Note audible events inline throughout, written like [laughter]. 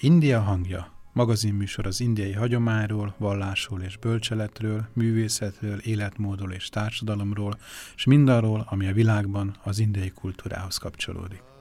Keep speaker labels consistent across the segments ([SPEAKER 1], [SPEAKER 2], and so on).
[SPEAKER 1] India hangja, magazinműsor az indiai hagyományról, vallásról és bölcseletről, művészetről, életmódról és társadalomról, és mindarról, ami a világban az indiai kultúrához kapcsolódik.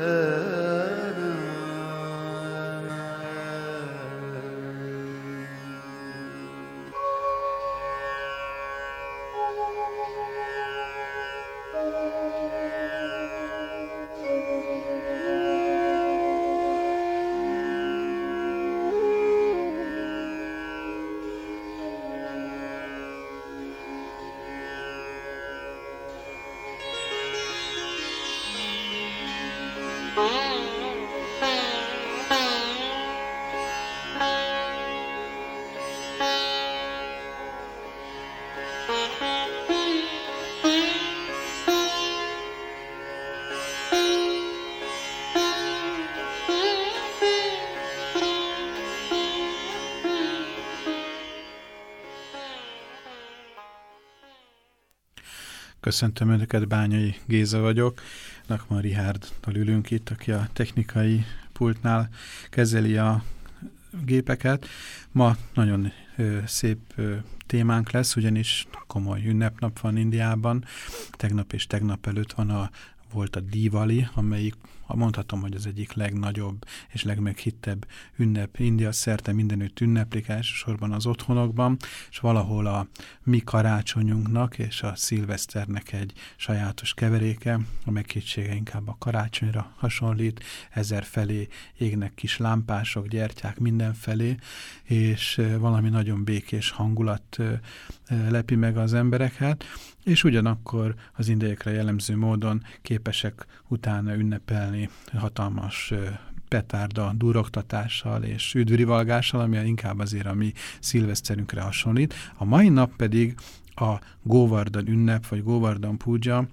[SPEAKER 2] Uh...
[SPEAKER 1] Köszöntöm Önöket, Bányai Géza vagyok. Nakma Rihárdtal ülünk itt, aki a technikai pultnál kezeli a gépeket. Ma nagyon ö, szép ö, témánk lesz, ugyanis komoly ünnepnap van Indiában. Tegnap és tegnap előtt van a volt a Diwali, amelyik mondhatom, hogy az egyik legnagyobb és legmeghittebb ünnep India szerte mindenütt ünneplik elsősorban az otthonokban, és valahol a mi karácsonyunknak és a szilveszternek egy sajátos keveréke, a meghittsége inkább a karácsonyra hasonlít, ezer felé égnek kis lámpások, gyertyák mindenfelé, és valami nagyon békés hangulat lepi meg az embereket, és ugyanakkor az indiaiakra jellemző módon képesek utána ünnepelni hatalmas petárda durogtatással és üdvrivalgással, ami inkább azért a mi szilveszterünkre hasonlít. A mai nap pedig a Govardhan ünnep, vagy Govardhan puja,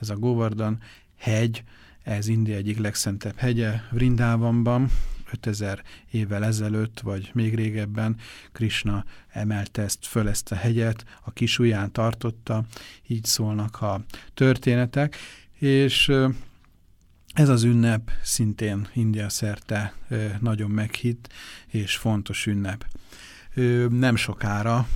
[SPEAKER 1] ez a Govardhan hegy, ez India egyik legszentebb hegye Vrindávamban, 5000 évvel ezelőtt, vagy még régebben Krishna emelte ezt föl ezt a hegyet, a kis ujján tartotta, így szólnak a történetek, és Ez az ünnep szintén India szerte nagyon meghitt és fontos ünnep. Nem sokára,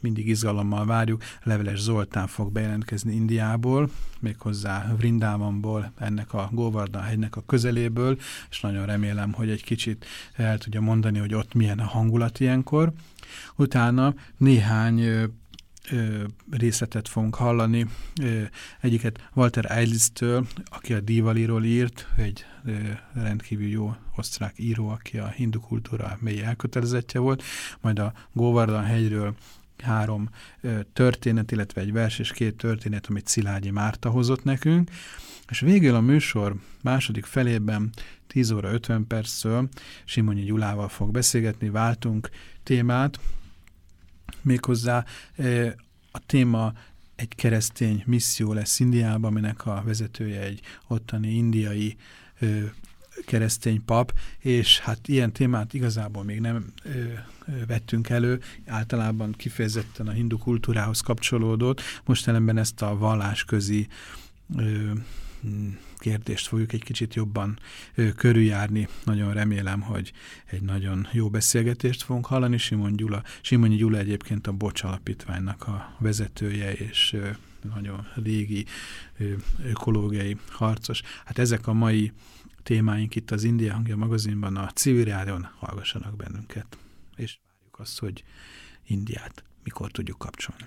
[SPEAKER 1] mindig izgalommal várjuk, Leveles Zoltán fog bejelentkezni Indiából, méghozzá Vrindávamból, ennek a Góvarda hegynek a közeléből, és nagyon remélem, hogy egy kicsit el tudja mondani, hogy ott milyen a hangulat ilyenkor. Utána néhány részletet fogunk hallani. Egyiket Walter Eilisztől, aki a Divaliról írt, egy rendkívül jó osztrák író, aki a hindu kultúra mély elkötelezettje volt, majd a Góvardan hegyről három történet, illetve egy vers és két történet, amit Szilágyi Márta hozott nekünk, és végül a műsor második felében 10 óra 50 perctől Simonyi Gyulával fog beszélgetni, váltunk témát, méghozzá a téma egy keresztény misszió lesz Indiában, aminek a vezetője egy ottani indiai keresztény pap, és hát ilyen témát igazából még nem ö, ö, vettünk elő, általában kifejezetten a hindu kultúrához kapcsolódott, most ellenben ezt a vallásközi ö, kérdést fogjuk egy kicsit jobban körüljárni. Nagyon remélem, hogy egy nagyon jó beszélgetést fogunk hallani. Simon Gyula, Simonyi Gyula egyébként a Bocs Alapítványnak a vezetője, és nagyon régi ökológiai harcos. Hát ezek a mai témáink itt az India Hangja magazinban, a civil rádion hallgassanak bennünket. És várjuk azt, hogy Indiát mikor tudjuk kapcsolni.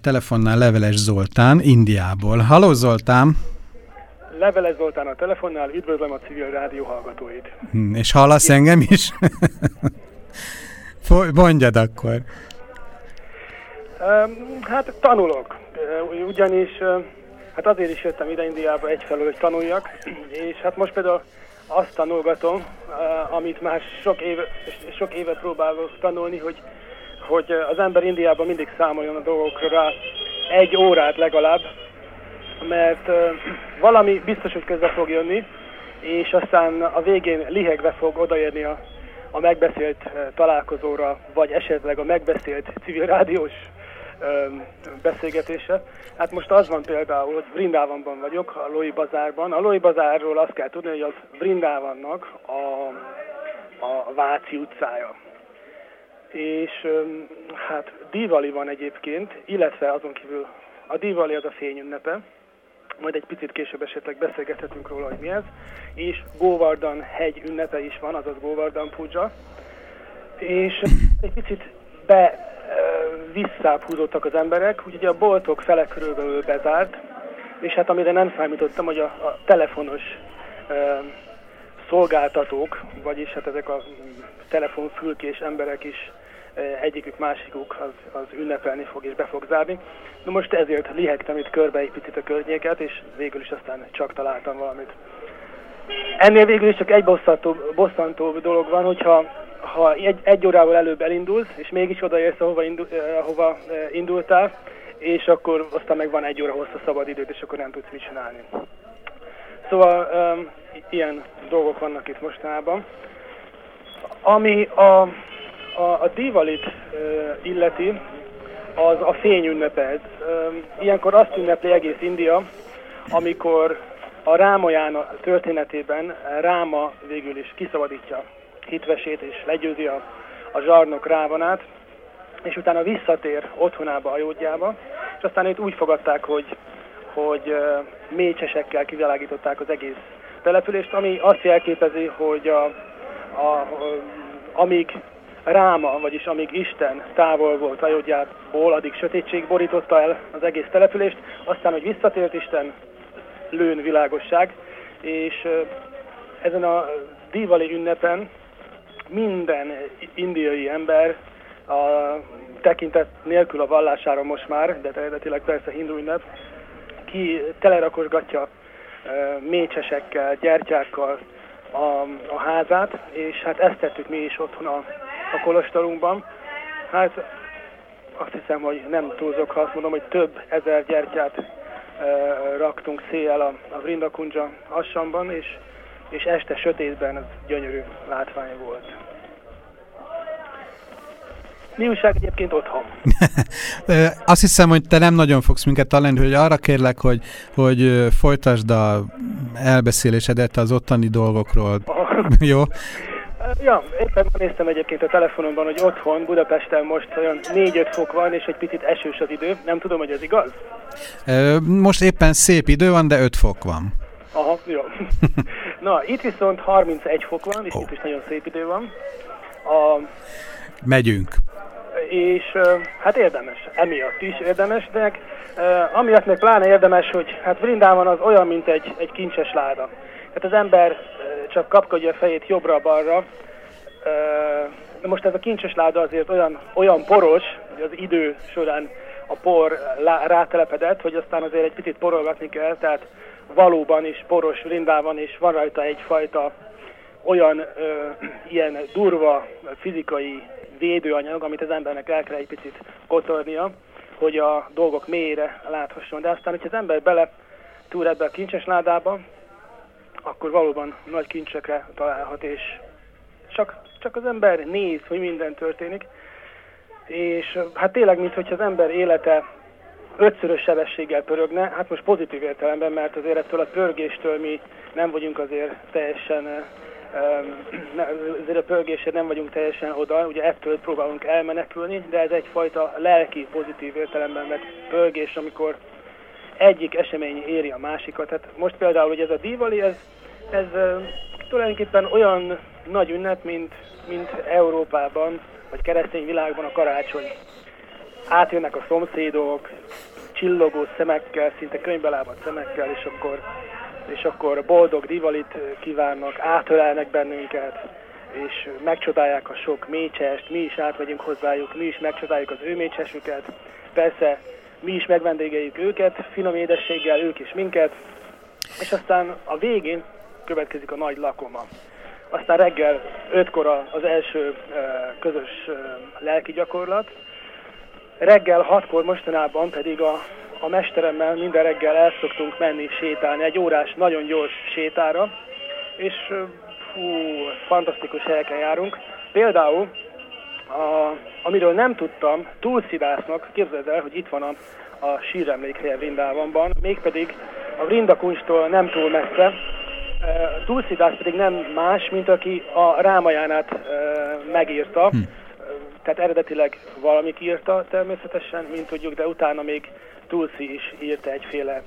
[SPEAKER 1] Telefonnál Leveles Zoltán, Indiából. Halló Zoltán!
[SPEAKER 3] Leveles Zoltán a telefonnál, üdvözlöm a civil rádió hallgatóit.
[SPEAKER 1] Hm, és hallasz Én... engem is? Mondjad akkor.
[SPEAKER 3] Hát tanulok, ugyanis hát azért is jöttem ide Indiába egyfelől, hogy tanuljak, és hát most például azt tanulgatom, amit már sok éve, sok éve próbálok tanulni, hogy, hogy az ember Indiában mindig számoljon a dolgokra egy órát legalább, mert valami biztos, hogy közbe fog jönni, és aztán a végén lihegve fog odaérni a, a megbeszélt találkozóra, vagy esetleg a megbeszélt civil rádiós beszélgetése. Hát most az van például, hogy Brindávonban vagyok, a Loi Bazárban. A Loi Bazárról azt kell tudni, hogy az Brindávannak a, a Váci utcája. És hát Divali van egyébként, illetve azon kívül a Divali az a fényünnepe, majd egy picit később esetleg beszélgethetünk róla, hogy mi ez, és Góvardan hegy ünnepe is van, azaz Góvardan Puja, és egy picit be visszább húzottak az emberek, úgyhogy a boltok fele körülbelül bezárt, és hát amire nem számítottam, hogy a, a telefonos e, szolgáltatók, vagyis hát ezek a telefonfülkés emberek is egyikük, másikuk az, az ünnepelni fog és be fog zárni. Na most ezért lihegtem itt körbe egy picit a környéket, és végül is aztán csak találtam valamit. Ennél végül is csak egy bosszantó, bosszantó dolog van, hogyha ha egy, egy órával előbb elindulsz, és mégis odaérsz, ahova, indul, eh, ahova eh, indultál, és akkor aztán meg van egy óra hosszú szabad időt, és akkor nem tudsz mit csinálni. Szóval um, ilyen dolgok vannak itt mostanában. Ami a, a, a Divalit uh, illeti, az a fényünnepe ez. Um, ilyenkor azt ünnepli egész India, amikor a Rámaján történetében Ráma végül is kiszabadítja hitvesét és legyőzi a, a zsarnok rávanát, és utána visszatér otthonába, a jódjába, és aztán itt úgy fogadták, hogy, hogy mécsesekkel kivilágították az egész települést, ami azt jelképezi, hogy a, a, a, amíg Ráma, vagyis amíg Isten távol volt Ajódjából, addig sötétség borította el az egész települést, aztán, hogy visszatért Isten, lőn világosság, és ezen a Diwali ünnepen minden indiai ember a tekintet nélkül a vallására most már, de eredetileg persze hindu ünnep, ki telerakosgatja mécsesekkel, gyertyákkal a, a házát, és hát ezt tettük mi is otthon a, a kolostorunkban. Hát azt hiszem, hogy nem túlzok, ha azt mondom, hogy több ezer gyertyát e, raktunk széjjel a, a Vrindakunja assamban, és és este sötétben az gyönyörű látvány volt. Mi újság egyébként otthon? [laughs]
[SPEAKER 1] Azt hiszem, hogy te nem nagyon fogsz minket találni, hogy arra kérlek, hogy, hogy folytasd a elbeszélésedet az ottani dolgokról. [laughs] Jó?
[SPEAKER 3] Ja, éppen néztem egyébként a telefonomban, hogy otthon Budapesten most olyan 4-5 fok van, és egy picit esős az idő. Nem tudom, hogy ez igaz?
[SPEAKER 1] Most éppen szép idő van, de 5 fok van.
[SPEAKER 3] Aha, jó. [laughs] Na, itt viszont 31 fok van, és oh. itt is nagyon szép idő van.
[SPEAKER 1] A... Megyünk.
[SPEAKER 3] És hát érdemes, emiatt is érdemes, de amiatt meg pláne érdemes, hogy hát Vrindában az olyan, mint egy, egy kincses láda. Hát az ember csak kapkodja a fejét jobbra-balra, de most ez a kincses láda azért olyan, olyan poros, hogy az idő során a por rátelepedett, hogy aztán azért egy picit porolgatni kell, tehát valóban is poros rindában, és van rajta egyfajta olyan ö, ilyen durva fizikai védőanyag, amit az embernek el kell egy picit kotornia, hogy a dolgok mélyére láthasson. De aztán, hogyha az ember bele túl ebbe a kincses ládába, akkor valóban nagy kincsekre találhat, és csak, csak az ember néz, hogy minden történik. És hát tényleg, mintha az ember élete ötszörös sebességgel pörögne, hát most pozitív értelemben, mert azért ettől a pörgéstől mi nem vagyunk azért teljesen, azért a pörgésre nem vagyunk teljesen oda, ugye ettől próbálunk elmenekülni, de ez egyfajta lelki pozitív értelemben vett pörgés, amikor egyik esemény éri a másikat. Tehát most például, hogy ez a Diwali, ez, ez tulajdonképpen olyan nagy ünnep, mint, mint Európában, vagy keresztény világban a karácsony átjönnek a szomszédok, csillogó szemekkel, szinte könyvbelábadt szemekkel, és akkor, és akkor boldog rivalit kívánnak, átölelnek bennünket, és megcsodálják a sok mécsest, mi is átmegyünk hozzájuk, mi is megcsodáljuk az ő mécsesüket. Persze mi is megvendégeljük őket, finom édességgel, ők is minket, és aztán a végén következik a nagy lakoma. Aztán reggel 5-kor az első közös lelki gyakorlat, reggel 6-kor mostanában pedig a, a mesteremmel minden reggel el szoktunk menni sétálni, egy órás, nagyon gyors sétára, és fú, fantasztikus helyeken járunk. Például, a, amiről nem tudtam, túlszidásznak, képzeld el, hogy itt van a, a síremlékhelye Vrindávamban, mégpedig a Vrindakunstól nem túl messze. Túlszidász pedig nem más, mint aki a Rámajánát megírta. Hm. Tehát eredetileg valamit írta természetesen, mint tudjuk, de utána még Tulsi is írta egyféle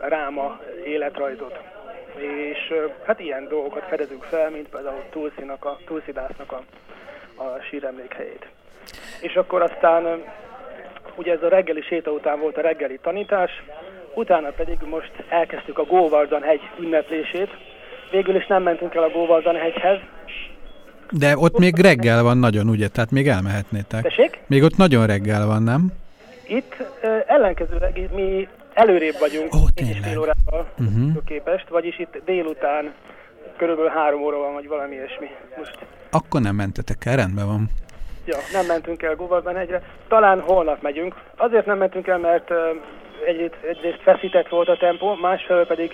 [SPEAKER 3] Ráma életrajzot és hát ilyen dolgokat fedezünk fel, mint például Tulsinak a, Tulsidásznak a, a síremlékhelyét. És akkor aztán ugye ez a reggeli séta után volt a reggeli tanítás, utána pedig most elkezdtük a Góvardan hegy ünneplését. Végül is nem mentünk el a Góvardan hegyhez.
[SPEAKER 1] De ott még reggel van nagyon, ugye? Tehát még elmehetnétek.
[SPEAKER 3] Tessék?
[SPEAKER 1] Még ott nagyon reggel van, nem?
[SPEAKER 3] Itt ellenkezőleg mi előrébb vagyunk
[SPEAKER 1] oh,
[SPEAKER 3] egy fél órával uh-huh. képest, vagyis itt délután körülbelül három óra van, vagy valami ilyesmi. Most.
[SPEAKER 1] Akkor nem mentetek el, rendben van.
[SPEAKER 3] Ja, nem mentünk el Góvalban egyre. Talán holnap megyünk. Azért nem mentünk el, mert uh, egyrészt, egyrészt feszített volt a tempó, másfelől pedig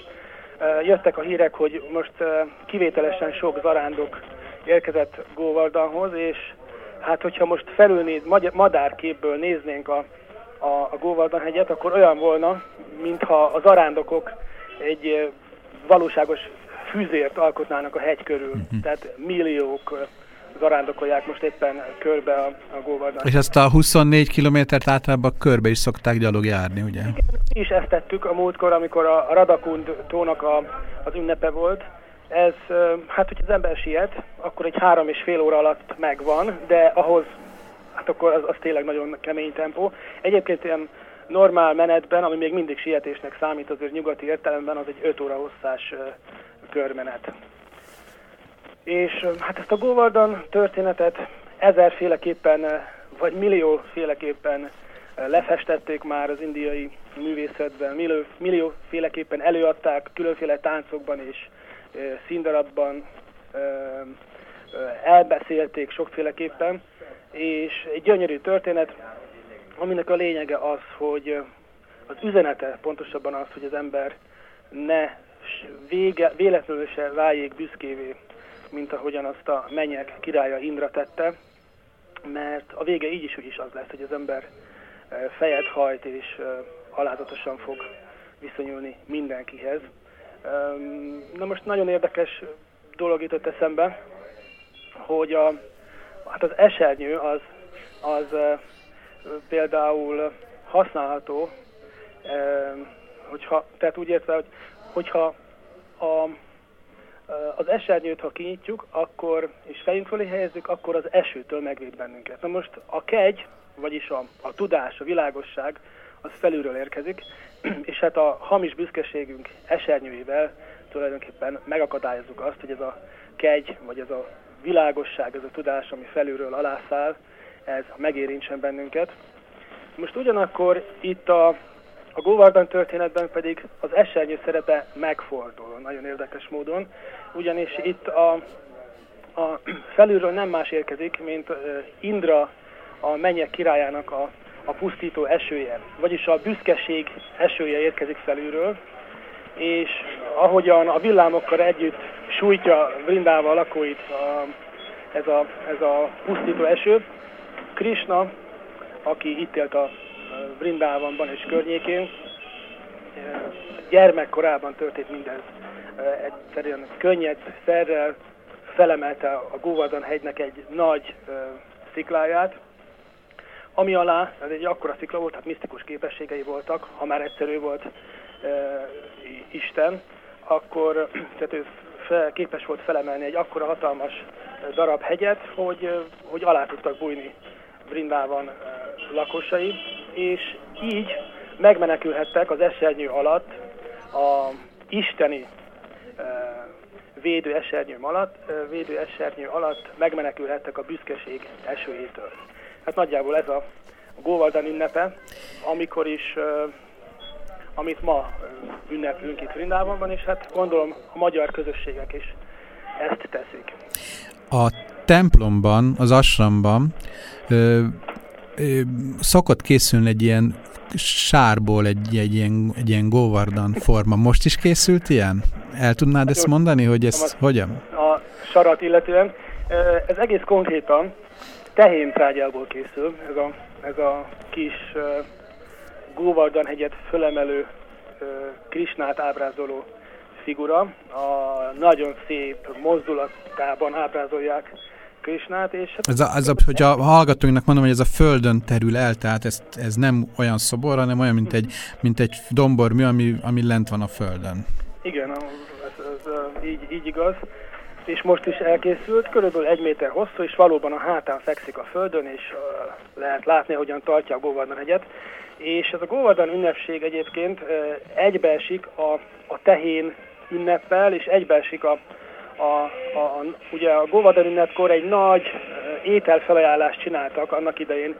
[SPEAKER 3] uh, jöttek a hírek, hogy most uh, kivételesen sok zarándok érkezett Góvaldanhoz, és hát hogyha most felülnéz, madárképből néznénk a a, a Góvaldan hegyet, akkor olyan volna, mintha az arándokok egy valóságos fűzért alkotnának a hegy körül. Uh-huh. Tehát milliók zarándokolják most éppen körbe a, a Góvaldan.
[SPEAKER 1] És ezt a 24 kilométert általában körbe is szokták gyalog járni, ugye? Igen,
[SPEAKER 3] mi is ezt tettük a múltkor, amikor a Radakund tónak a, az ünnepe volt. Ez, hát hogyha az ember siet, akkor egy három és fél óra alatt megvan, de ahhoz hát akkor az, az tényleg nagyon kemény tempó. Egyébként ilyen normál menetben, ami még mindig sietésnek számít, azért nyugati értelemben, az egy 5 óra hosszás körmenet. És hát ezt a Govardan történetet ezerféleképpen, vagy millióféleképpen lefestették már az indiai művészetben, millió, millióféleképpen előadták különféle táncokban és színdarabban, elbeszélték sokféleképpen és egy gyönyörű történet, aminek a lényege az, hogy az üzenete pontosabban az, hogy az ember ne vége, véletlenül se váljék büszkévé, mint ahogyan azt a mennyek királya Indra tette, mert a vége így is úgy is az lesz, hogy az ember fejet hajt és alázatosan fog viszonyulni mindenkihez. Na most nagyon érdekes dolog jutott eszembe, hogy a Hát az esernyő az, az e, például használható, e, hogyha, tehát úgy értve, hogy hogyha a, az esernyőt, ha kinyitjuk, akkor, és fejünk fölé helyezzük, akkor az esőtől megvéd bennünket. Na most a kegy, vagyis a, a tudás, a világosság, az felülről érkezik, [clears throat] és hát a hamis büszkeségünk esernyőivel tulajdonképpen megakadályozzuk azt, hogy ez a kegy, vagy ez a világosság, ez a tudás, ami felülről alászáll, ez megérintsen bennünket. Most ugyanakkor itt a, a Góvardan történetben pedig az esernyő szerepe megfordul nagyon érdekes módon, ugyanis itt a, a felülről nem más érkezik, mint Indra, a mennyek királyának a, a pusztító esője, vagyis a büszkeség esője érkezik felülről, és ahogyan a villámokkal együtt sújtja Vrindával lakóit a, ez, a, ez a pusztító eső. Krishna, aki itt élt a Vrindávamban és környékén, gyermekkorában történt mindez. Egyszerűen könnyed szerrel felemelte a Góvardhan hegynek egy nagy szikláját, ami alá, ez egy akkora szikla volt, hát misztikus képességei voltak, ha már egyszerű volt Isten, akkor tehát ő fel, képes volt felemelni egy akkora hatalmas darab hegyet, hogy, hogy alá tudtak bújni Brindában lakosai, és így megmenekülhettek az esernyő alatt a isteni védő esernyő alatt, védő esernyő alatt megmenekülhettek a büszkeség esőjétől. Hát nagyjából ez a Góvaldan ünnepe, amikor is, amit ma ünneplünk itt Vrindávonban, és hát gondolom a magyar közösségek is ezt teszik.
[SPEAKER 1] A templomban, az asramban szokott készülni egy ilyen sárból egy, egy, ilyen, egy ilyen Góvardan forma. Most is készült ilyen? El tudnád ezt mondani, hogy ez hogyan?
[SPEAKER 3] A sarat illetően. Ez egész konkrétan tehén trágyából készül, ez a, ez a kis Góvardan hegyet fölemelő Krisnát ábrázoló figura. A nagyon szép mozdulatában ábrázolják Krisnát, és... Hát
[SPEAKER 1] ez a, ez a, hogyha a hallgatóinknak mondom, hogy ez a földön terül el, tehát ez, ez nem olyan szobor, hanem olyan, mint egy, mint egy dombormű, ami, ami lent van a földön.
[SPEAKER 3] Igen, ez, ez, így, így igaz. És most is elkészült, körülbelül egy méter hosszú, és valóban a hátán fekszik a földön, és lehet látni, hogyan tartja a Góvardan hegyet. És ez a Góvardan ünnepség egyébként egybeesik a, a tehén ünneppel, és egybeesik a, a, a, ugye a ünnepkor egy nagy ételfelajánlást csináltak annak idején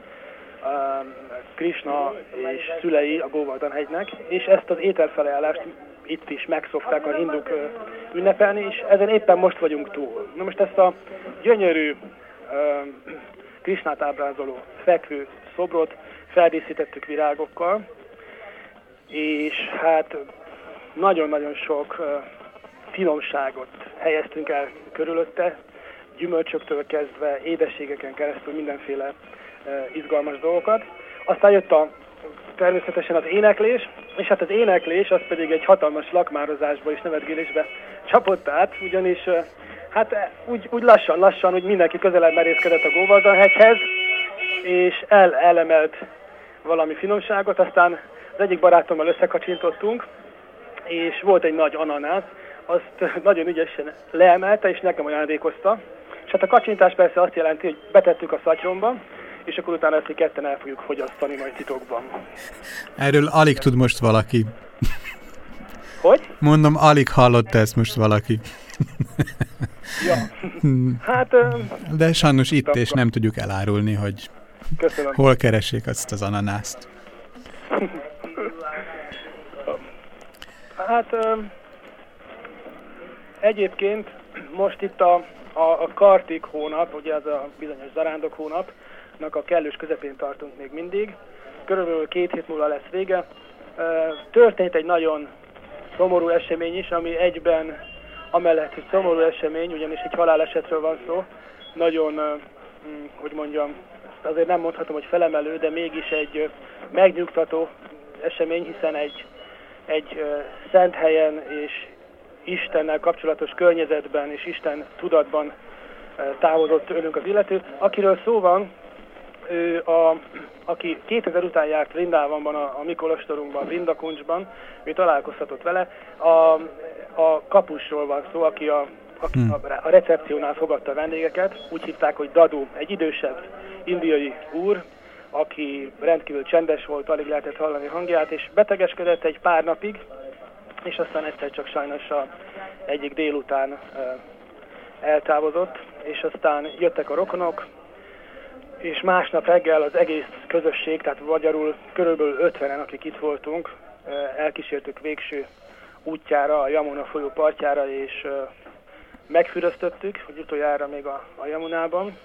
[SPEAKER 3] Krishna és szülei a Góvadan hegynek, és ezt az ételfelajánlást itt is megszokták a hinduk ünnepelni, és ezen éppen most vagyunk túl. Na most ezt a gyönyörű Krishnát ábrázoló fekvő szobrot feldíszítettük virágokkal, és hát nagyon-nagyon sok finomságot helyeztünk el körülötte, gyümölcsöktől kezdve, édességeken keresztül mindenféle izgalmas dolgokat. Aztán jött a természetesen az éneklés, és hát az éneklés az pedig egy hatalmas lakmározásba és nevetgélésbe csapott át, ugyanis hát úgy, úgy lassan, lassan, úgy mindenki közelebb merészkedett a Góvaldanhegyhez, és el, elemelt valami finomságot, aztán az egyik barátommal összekacsintottunk, és volt egy nagy ananász, azt nagyon ügyesen leemelte, és nekem ajándékozta. És hát a kacsintás persze azt jelenti, hogy betettük a szatyromba, és akkor utána ezt ketten el fogjuk fogyasztani majd titokban.
[SPEAKER 1] Erről alig tud most valaki.
[SPEAKER 3] Hogy?
[SPEAKER 1] Mondom, alig hallott ezt most valaki.
[SPEAKER 3] ja. Hát...
[SPEAKER 1] De sajnos itt, és nem tudjuk elárulni, hogy
[SPEAKER 3] Köszönöm.
[SPEAKER 1] hol keressék azt az ananászt.
[SPEAKER 3] hát... Egyébként most itt a, a, a Kartik hónap, ugye az a bizonyos zarándok hónapnak a kellős közepén tartunk még mindig. Körülbelül két hét múlva lesz vége. Történt egy nagyon szomorú esemény is, ami egyben amellett, hogy szomorú esemény, ugyanis egy halálesetről van szó, nagyon, hm, hogy mondjam, azért nem mondhatom, hogy felemelő, de mégis egy megnyugtató esemény, hiszen egy, egy szent helyen és Istennel kapcsolatos környezetben és Isten tudatban eh, távozott önünk az illető. Akiről szó van, ő a, aki 2000 után járt Vrindávamban, a, a mi kolostorunkban, Vrindakuncsban, ő találkozhatott vele. A, a kapusról van szó, aki a, a, hmm. a recepciónál fogadta a vendégeket. Úgy hívták, hogy Dadu, egy idősebb indiai úr, aki rendkívül csendes volt, alig lehetett hallani hangját, és betegeskedett egy pár napig, és aztán egyszer csak sajnos a egyik délután eltávozott, és aztán jöttek a rokonok, és másnap reggel az egész közösség, tehát magyarul körülbelül 50-en, akik itt voltunk, elkísértük végső útjára, a Jamuna folyó partjára, és megfüröztöttük, hogy utoljára még a, a Jamunában.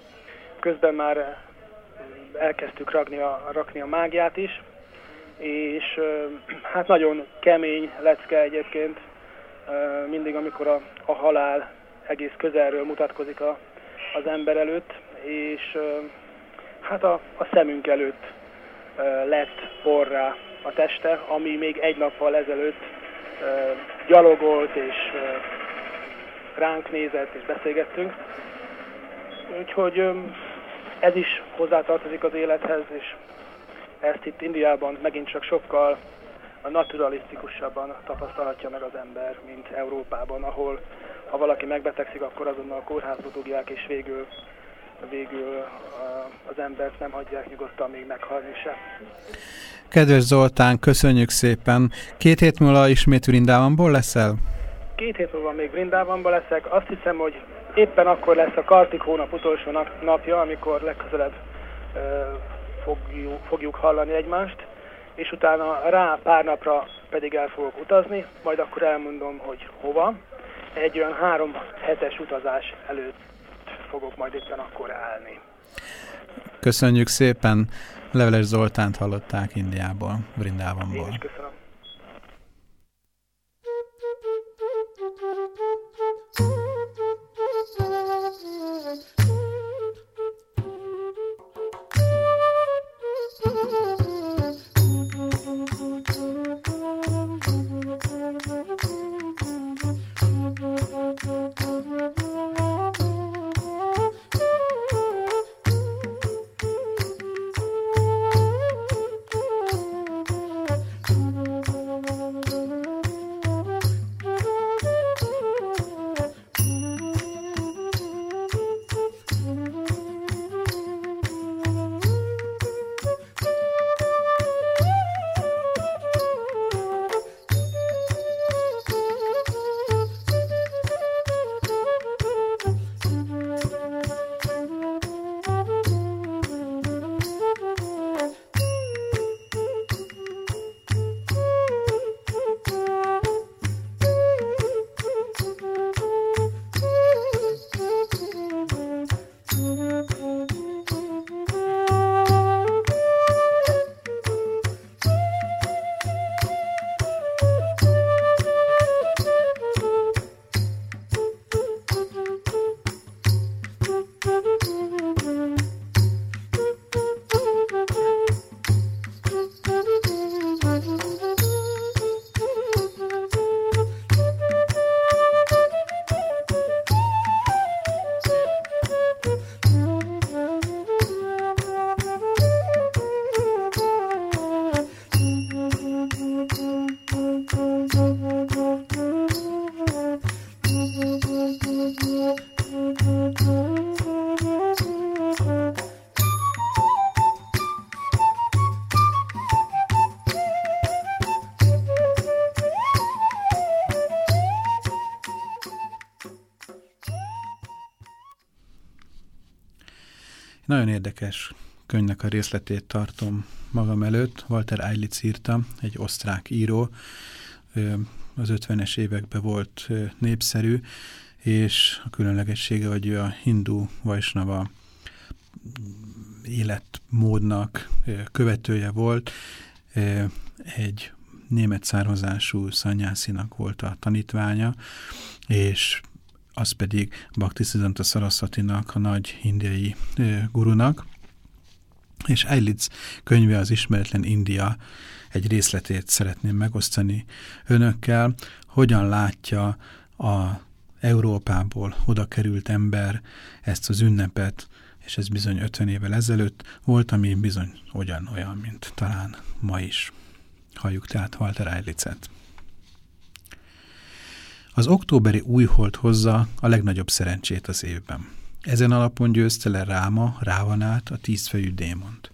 [SPEAKER 3] Közben már elkezdtük rakni a, rakni a mágiát is, és hát nagyon kemény lecke egyébként, mindig amikor a, a halál egész közelről mutatkozik a, az ember előtt, és hát a, a szemünk előtt lett porrá a teste, ami még egy nappal ezelőtt gyalogolt, és ránk nézett, és beszélgettünk. Úgyhogy ez is hozzátartozik az élethez, és ezt itt Indiában megint csak sokkal a naturalisztikusabban tapasztalhatja meg az ember, mint Európában, ahol ha valaki megbetegszik, akkor azonnal a kórházba dugják, és végül végül az embert nem hagyják nyugodtan még meghalni se.
[SPEAKER 1] Kedves Zoltán, köszönjük szépen. Két hét múlva ismét Vrindávamból leszel?
[SPEAKER 3] Két hét múlva még Vrindávamból leszek. Azt hiszem, hogy éppen akkor lesz a Kartik hónap utolsó napja, amikor legközelebb fogjuk, fogjuk hallani egymást, és utána rá pár napra pedig el fogok utazni, majd akkor elmondom, hogy hova. Egy olyan három hetes utazás előtt fogok majd éppen akkor állni.
[SPEAKER 1] Köszönjük szépen! Leveles Zoltánt hallották Indiából, Brindávamból.
[SPEAKER 3] Én is köszönöm.
[SPEAKER 1] Érdekes könyvnek a részletét tartom magam előtt. Walter Eilitz írta, egy osztrák író, az 50-es években volt népszerű, és a különlegessége, hogy ő a hindu vajsnava életmódnak követője volt. Egy német származású szanyászinak volt a tanítványa, és az pedig Bhaktisiddhanta Saraswati-nak, a nagy indiai gurunak, és Eilitz könyve az Ismeretlen India egy részletét szeretném megosztani önökkel, hogyan látja a Európából oda került ember ezt az ünnepet, és ez bizony 50 évvel ezelőtt volt, ami bizony olyan, olyan, mint talán ma is. Halljuk tehát Walter Eilitzet. Az októberi újhold hozza a legnagyobb szerencsét az évben. Ezen alapon győzte le Ráma, Rávanát, a tízfejű démont.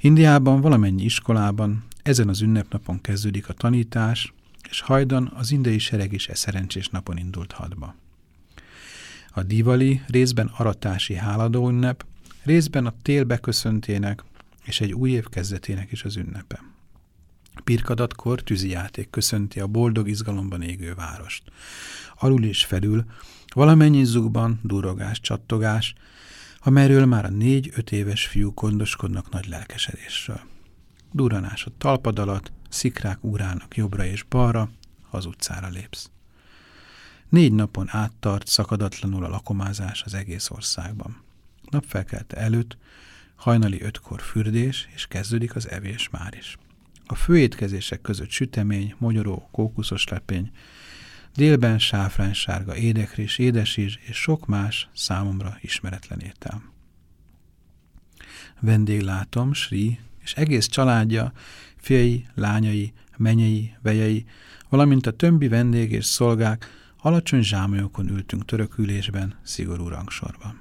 [SPEAKER 1] Indiában valamennyi iskolában ezen az ünnepnapon kezdődik a tanítás, és hajdan az indiai sereg is e szerencsés napon indult hadba. A divali részben aratási háladó ünnep, részben a tél beköszöntének és egy új év kezdetének is az ünnepe. Pirkadatkor tűzijáték köszönti a boldog izgalomban égő várost. Alul és felül valamennyi zugban durogás, csattogás, amelyről már a négy-öt éves fiúk gondoskodnak nagy lelkesedésről. Duranás a talpad alatt, szikrák úrálnak jobbra és balra, az utcára lépsz. Négy napon áttart szakadatlanul a lakomázás az egész országban. Napfelkelte előtt, hajnali ötkor fürdés, és kezdődik az evés már is. A főétkezések között sütemény, mogyoró, kókuszos lepény, délben sáfránysárga édekris, édesízs és sok más számomra ismeretlen étel. Vendéglátom, Sri és egész családja, fiai, lányai, menyei, vejei, valamint a többi vendég és szolgák alacsony zsámolyokon ültünk törökülésben, szigorú rangsorban.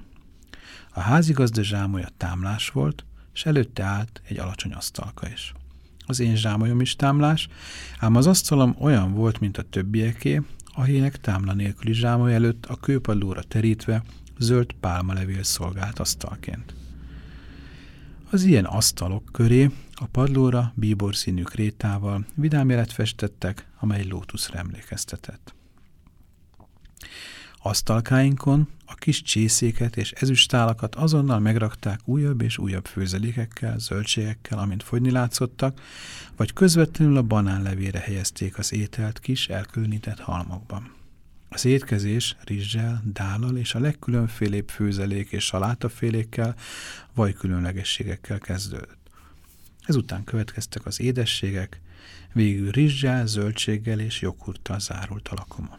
[SPEAKER 1] A házigazda zsámolya támlás volt, és előtte állt egy alacsony asztalka is. Az én zsámolyom is támlás, ám az asztalom olyan volt, mint a többieké, ahének támla nélküli zsámoly előtt a kőpadlóra terítve zöld pálmalevél szolgált asztalként. Az ilyen asztalok köré a padlóra bíbor színű krétával vidám élet festettek, amely lótuszra emlékeztetett. Asztalkáinkon a kis csészéket és ezüstálakat azonnal megrakták újabb és újabb főzelékekkel, zöldségekkel, amint fogyni látszottak, vagy közvetlenül a banánlevére helyezték az ételt kis elkülönített halmokban. Az étkezés rizssel, dállal és a legkülönfélébb főzelék és salátafélékkel vagy különlegességekkel kezdődött. Ezután következtek az édességek, végül rizssel, zöldséggel és joghurttal zárult a lakoma.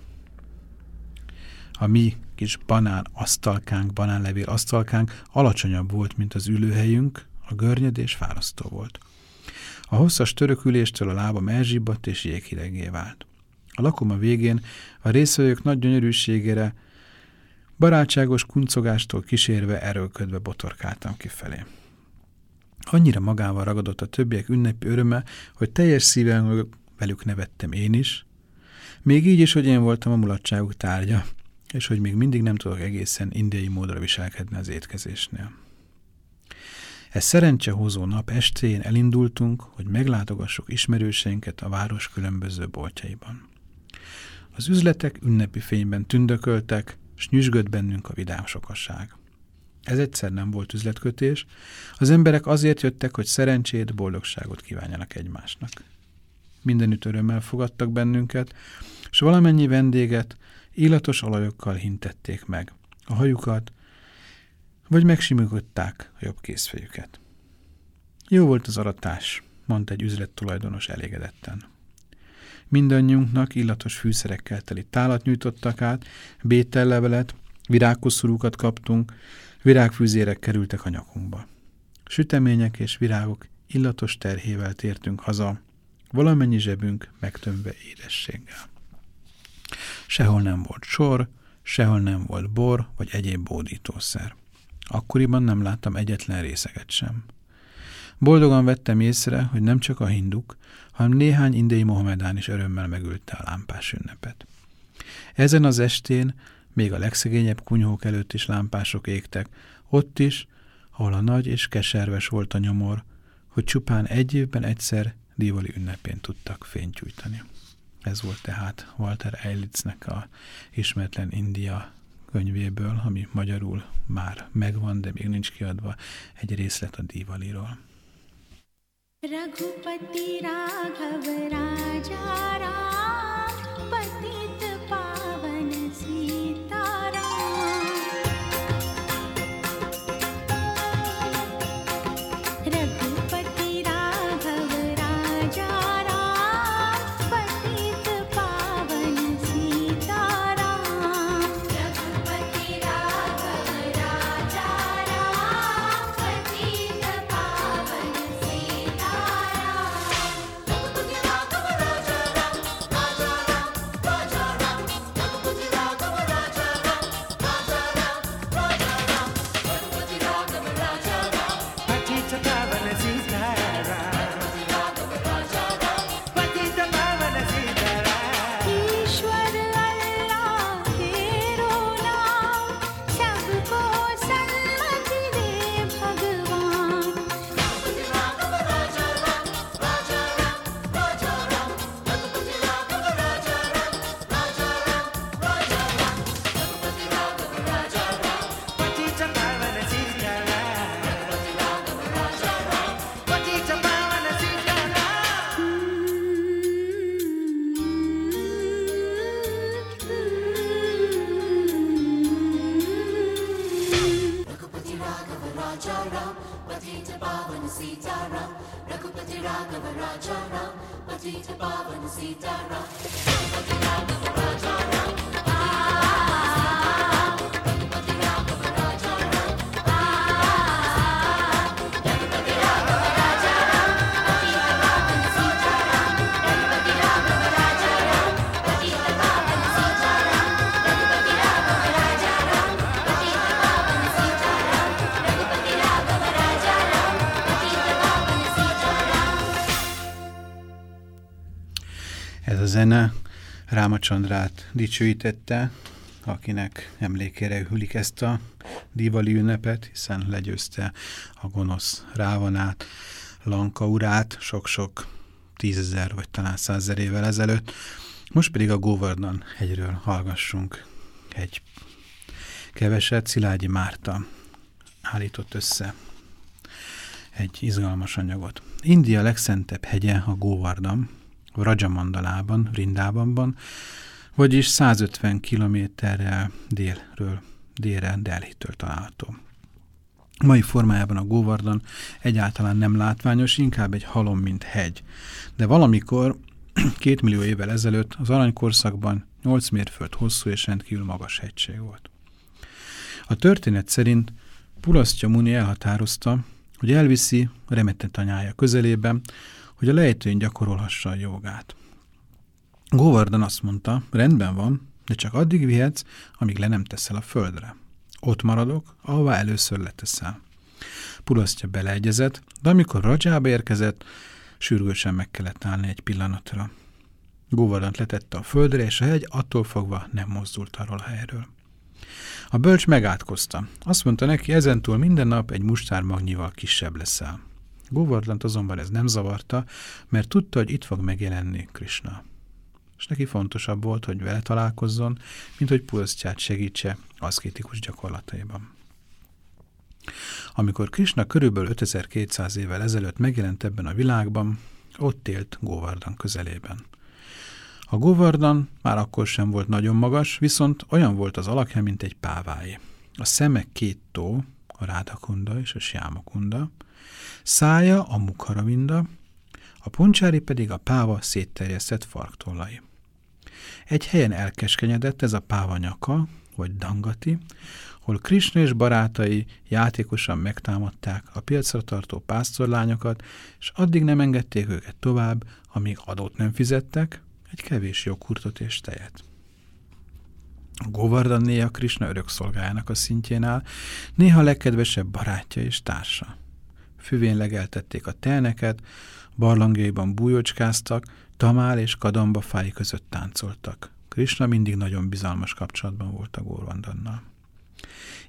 [SPEAKER 1] A mi kis banán asztalkánk, banánlevél asztalkánk alacsonyabb volt, mint az ülőhelyünk, a görnyedés fárasztó volt. A hosszas töröküléstől a lábam elzsibbadt és jéghidegé vált. A lakoma végén a részvevők nagy gyönyörűségére barátságos kuncogástól kísérve erőlködve botorkáltam kifelé. Annyira magával ragadott a többiek ünnepi öröme, hogy teljes szívem velük nevettem én is, még így is, hogy én voltam a mulatságuk tárgya, és hogy még mindig nem tudok egészen indiai módra viselkedni az étkezésnél. Ez szerencsehozó nap estén elindultunk, hogy meglátogassuk ismerőseinket a város különböző boltjaiban. Az üzletek ünnepi fényben tündököltek, s nyüzsgött bennünk a vidám sokasság. Ez egyszer nem volt üzletkötés, az emberek azért jöttek, hogy szerencsét, boldogságot kívánjanak egymásnak. Mindenütt örömmel fogadtak bennünket, és valamennyi vendéget illatos olajokkal hintették meg a hajukat, vagy megsimögötták a jobb készfejüket. Jó volt az aratás, mondta egy üzlettulajdonos elégedetten. Mindannyiunknak illatos fűszerekkel teli tálat nyújtottak át, bétellevelet, virágkoszorúkat kaptunk, virágfűzérek kerültek a nyakunkba. Sütemények és virágok illatos terhével tértünk haza, valamennyi zsebünk megtömve édességgel. Sehol nem volt sor, sehol nem volt bor vagy egyéb bódítószer. Akkoriban nem láttam egyetlen részeget sem. Boldogan vettem észre, hogy nem csak a hinduk, hanem néhány indiai Mohamedán is örömmel megülte a lámpás ünnepet. Ezen az estén még a legszegényebb kunyhók előtt is lámpások égtek, ott is, ahol a nagy és keserves volt a nyomor, hogy csupán egy évben egyszer Divali ünnepén tudtak fénytyújtani. Ez volt tehát Walter Eilitznek a Ismeretlen India könyvéből, ami magyarul már megvan, de még nincs kiadva, egy részlet a Divaliról. Raghupati Raghav Raja Ram Patit Zene Rámacsandrát dicsőítette, akinek emlékére hülik ezt a divali ünnepet, hiszen legyőzte a gonosz Rávanát, Lanka urát sok-sok tízezer vagy talán százezer évvel ezelőtt. Most pedig a Govardhan hegyről hallgassunk egy keveset. Szilágyi Márta állított össze egy izgalmas anyagot. India legszentebb hegye a Govardhan, Rajamandalában, Rindában, vagyis 150 kilométerrel délről, délre Delhi-től található. Mai formájában a Govardhan egyáltalán nem látványos, inkább egy halom, mint hegy. De valamikor, [clears throat] két millió évvel ezelőtt az aranykorszakban 8 mérföld hosszú és rendkívül magas hegység volt. A történet szerint Pulasztya Muni elhatározta, hogy elviszi remetett anyája közelében, hogy a lejtőn gyakorolhassa a jogát. Govardhan azt mondta, rendben van, de csak addig vihetsz, amíg le nem teszel a földre. Ott maradok, ahová először leteszel. Pulasztja beleegyezett, de amikor Rajába érkezett, sürgősen meg kellett állni egy pillanatra. Govardhan letette a földre, és a hegy attól fogva nem mozdult arról a helyről. A bölcs megátkozta. Azt mondta neki, ezentúl minden nap egy mustármagnyival kisebb leszel. Govardlant azonban ez nem zavarta, mert tudta, hogy itt fog megjelenni Krishna. És neki fontosabb volt, hogy vele találkozzon, mint hogy pulsztját segítse aszkétikus gyakorlataiban. Amikor Krishna körülbelül 5200 évvel ezelőtt megjelent ebben a világban, ott élt Govardhan közelében. A Govardhan már akkor sem volt nagyon magas, viszont olyan volt az alakja, mint egy páváé. A szeme két tó, a Rádakunda és a Siámakunda, szája a Mukharavinda, a puncsári pedig a páva szétterjesztett farktollai. Egy helyen elkeskenyedett ez a páva nyaka, vagy dangati, hol Krishna és barátai játékosan megtámadták a piacra tartó pásztorlányokat, és addig nem engedték őket tovább, amíg adót nem fizettek, egy kevés joghurtot és tejet. A Govardhan néha Krishna örökszolgájának a szintjén áll, néha legkedvesebb barátja és társa. Füvén legeltették a telneket, barlangjaiban bújócskáztak, Tamál és Kadamba fái között táncoltak. Krishna mindig nagyon bizalmas kapcsolatban volt a Govardhannal.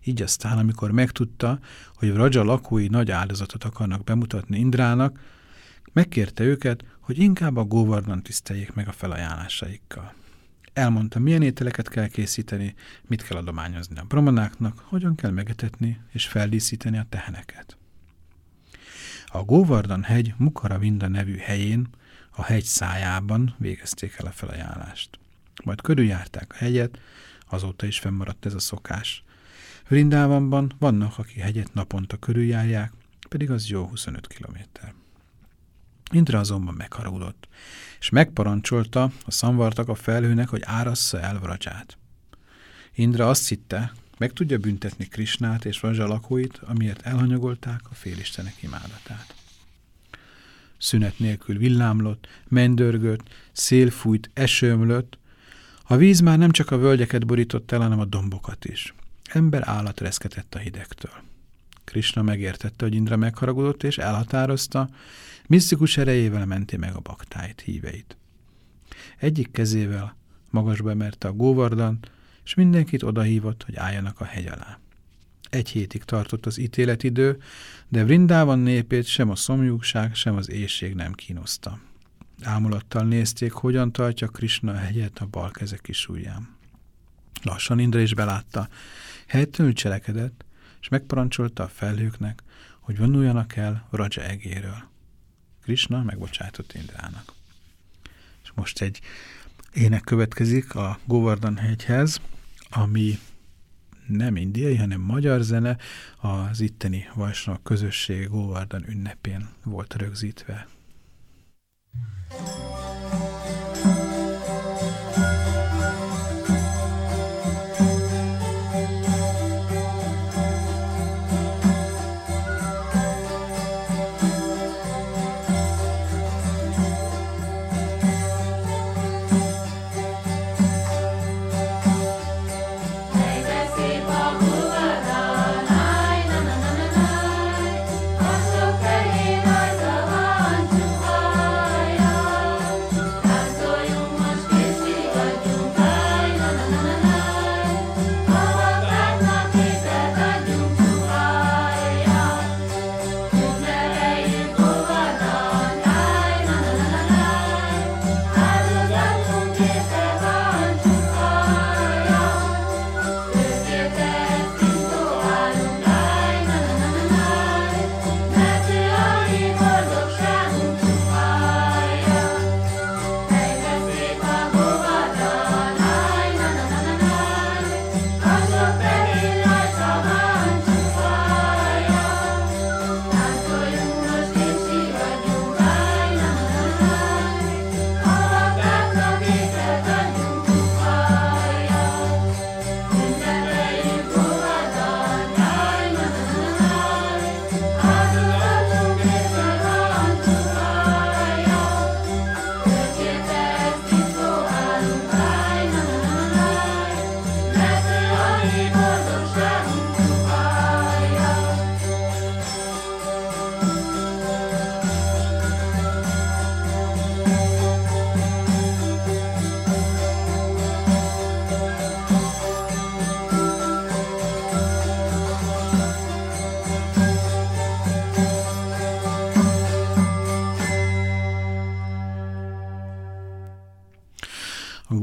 [SPEAKER 1] Így aztán, amikor megtudta, hogy Raja lakói nagy áldozatot akarnak bemutatni Indrának, megkérte őket, hogy inkább a Govardhan tiszteljék meg a felajánlásaikkal. Elmondta, milyen ételeket kell készíteni, mit kell adományozni a brahmanáknak, hogyan kell megetetni és feldíszíteni a teheneket. A Govardhan hegy Mukaravinda nevű helyén, a hegy szájában végezték el a felajánlást. Majd körüljárták a hegyet, azóta is fennmaradt ez a szokás. Vrindávamban vannak, akik hegyet naponta körüljárják, pedig az jó 25 kilométer. Indra azonban megharagudott, és megparancsolta a szamvartak a felhőnek, hogy árassza el Vraját. Indra azt hitte, meg tudja büntetni Krisnát és Vraja lakóit, amiért elhanyagolták a félistenek imádatát. Szünet nélkül villámlott, mendörgött, szél fújt, esőmlött. A víz már nem csak a völgyeket borított el, hanem a dombokat is. Ember állat reszketett a hidegtől. Krishna megértette, hogy Indra megharagudott, és elhatározta, misztikus erejével menti meg a baktáit, híveit. Egyik kezével magasba emerte a góvardan, és mindenkit odahívott, hogy álljanak a hegy alá. Egy hétig tartott az ítéletidő, de Vrindában népét sem a szomjúkság, sem az éjség nem kínoszta. Ámulattal nézték, hogyan tartja Krishna a hegyet a bal keze kis ujján. Lassan Indra is belátta, helytelenül cselekedett, és megparancsolta a felhőknek, hogy vonuljanak el Raja egéről. Krishna megbocsájtott Indrának. És most egy ének következik a Govardhan hegyhez, ami nem indiai, hanem magyar zene, az itteni Vajsnav közösség Govardhan ünnepén volt rögzítve. Thank.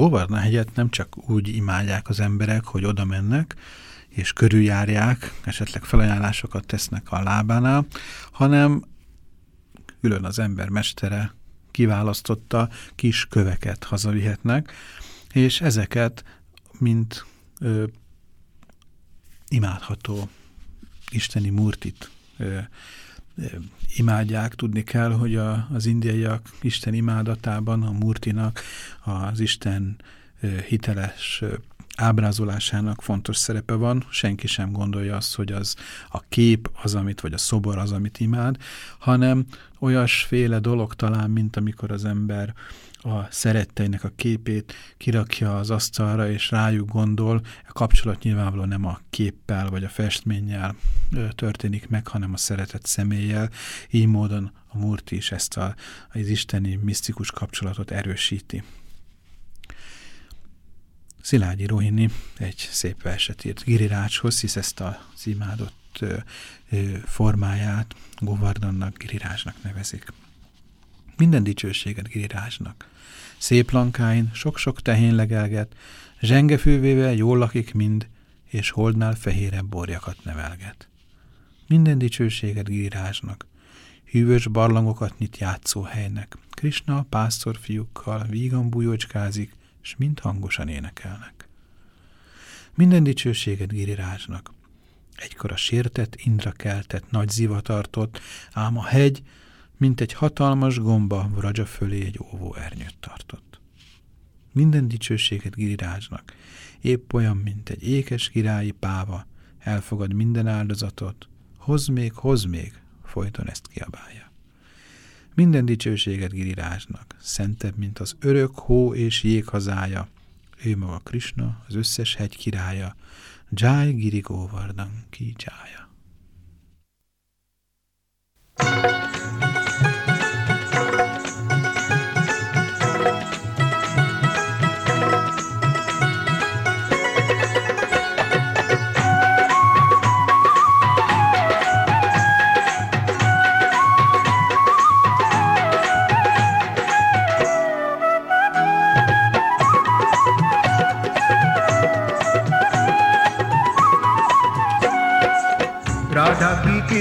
[SPEAKER 1] Govarna hegyet nem csak úgy imádják az emberek, hogy oda mennek, és körüljárják, esetleg felajánlásokat tesznek a lábánál, hanem külön az ember mestere kiválasztotta kis köveket hazavihetnek, és ezeket, mint ö, imádható isteni murtit ö, imádják. Tudni kell, hogy a, az indiaiak Isten imádatában a murtinak az Isten hiteles ábrázolásának fontos szerepe van, senki sem gondolja azt, hogy az a kép az, amit, vagy a szobor az, amit imád, hanem olyasféle dolog talán, mint amikor az ember a szeretteinek a képét kirakja az asztalra, és rájuk gondol. A kapcsolat nyilvánvalóan nem a képpel vagy a festménnyel történik meg, hanem a szeretett személlyel. Így módon a Murti is ezt a, az isteni misztikus kapcsolatot erősíti. Szilágyi Rohini egy szép verset írt Girirácshoz, hisz ezt az imádott formáját Govardonnak, Girirásnak nevezik. Minden dicsőséget Girirásnak. Szép lankáin sok-sok tehén legelget, zsengefővével jól lakik mind, és holdnál fehérebb borjakat nevelget. Minden dicsőséget Girirásnak. Hűvös barlangokat nyit játszóhelynek. Krishna pásztorfiúkkal vígan bujócskázik, s mind hangosan énekelnek. Minden dicsőséget Girirázsnak. Egykor a sértett, indra keltett, nagy zivatartott, ám a hegy, mint egy hatalmas gomba, Vraja fölé egy óvó ernyőt tartott. Minden dicsőséget Girirázsnak, épp olyan, mint egy ékes királyi páva, elfogad minden áldozatot, hoz még, hoz még, folyton ezt kiabálja. Minden dicsőséget Girirázsnak, szentebb, mint az örök hó és jég hazája. Ő maga Krishna, az összes hegy királya, Jai Giri ki Jaya.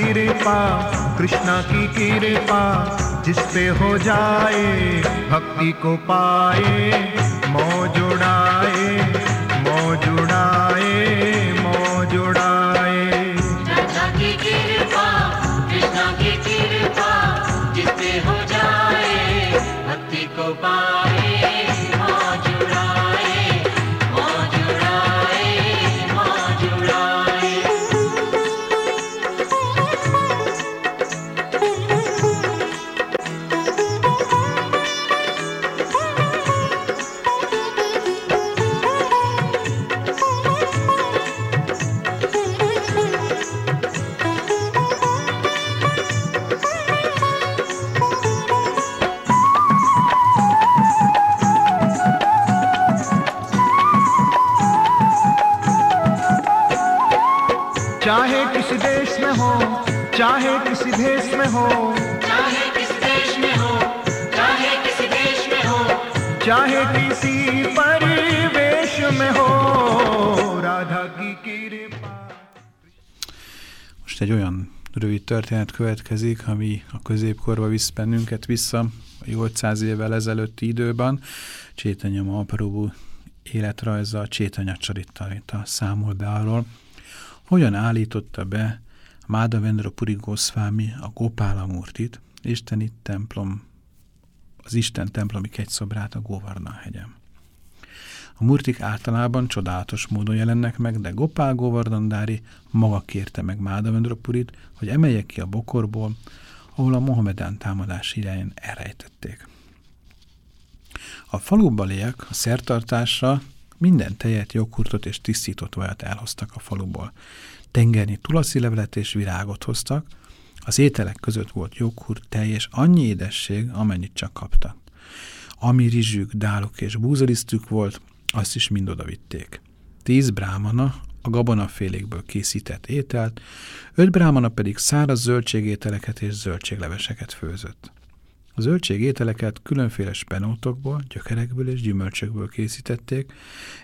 [SPEAKER 4] कृपा कृष्णा की कृपा जिस पे हो जाए, भक्ति को पाए, मौज उड़ाए मौज उड़ाए मौज उड़ाए।
[SPEAKER 5] कृष्णा की कृपा जिस पे हो जाए, भक्ति को पाए।
[SPEAKER 4] हो
[SPEAKER 5] चाहे किस देश में हो चाहे किस देश में हो
[SPEAKER 4] चाहे किसी परिवेश में हो राधा की कृपा
[SPEAKER 1] Most egy olyan rövid történet következik, ami a középkorba visz bennünket vissza, a 800 évvel ezelőtti időben. Csétanya Mahaprabhu életrajza, Csétanya Csaritarita számol be arról, hogyan állította be Mádavendra Puri Goswami a Gopála Murtit, isteni templom, az Isten templomi kegyszobrát a Govarna hegyen. A murtik általában csodálatos módon jelennek meg, de Gopál Govardhandári maga kérte meg Mádavendra Purit, hogy emelje ki a bokorból, ahol a Mohamedán támadás idején elrejtették. A falubaliek a szertartásra minden tejet, joghurtot és tisztított vajat elhoztak a faluból. Tengernyi tulaszi levelet és virágot hoztak, az ételek között volt joghurt, tej és annyi édesség, amennyit csak kaptak. Ami rizsük, dáluk és búzalisztük volt, azt is mind oda vitték. Tíz brámana a gabonafélékből készített ételt, öt brámana pedig száraz zöldségételeket és zöldségleveseket főzött. A zöldség ételeket különféle spenótokból, gyökerekből és gyümölcsökből készítették,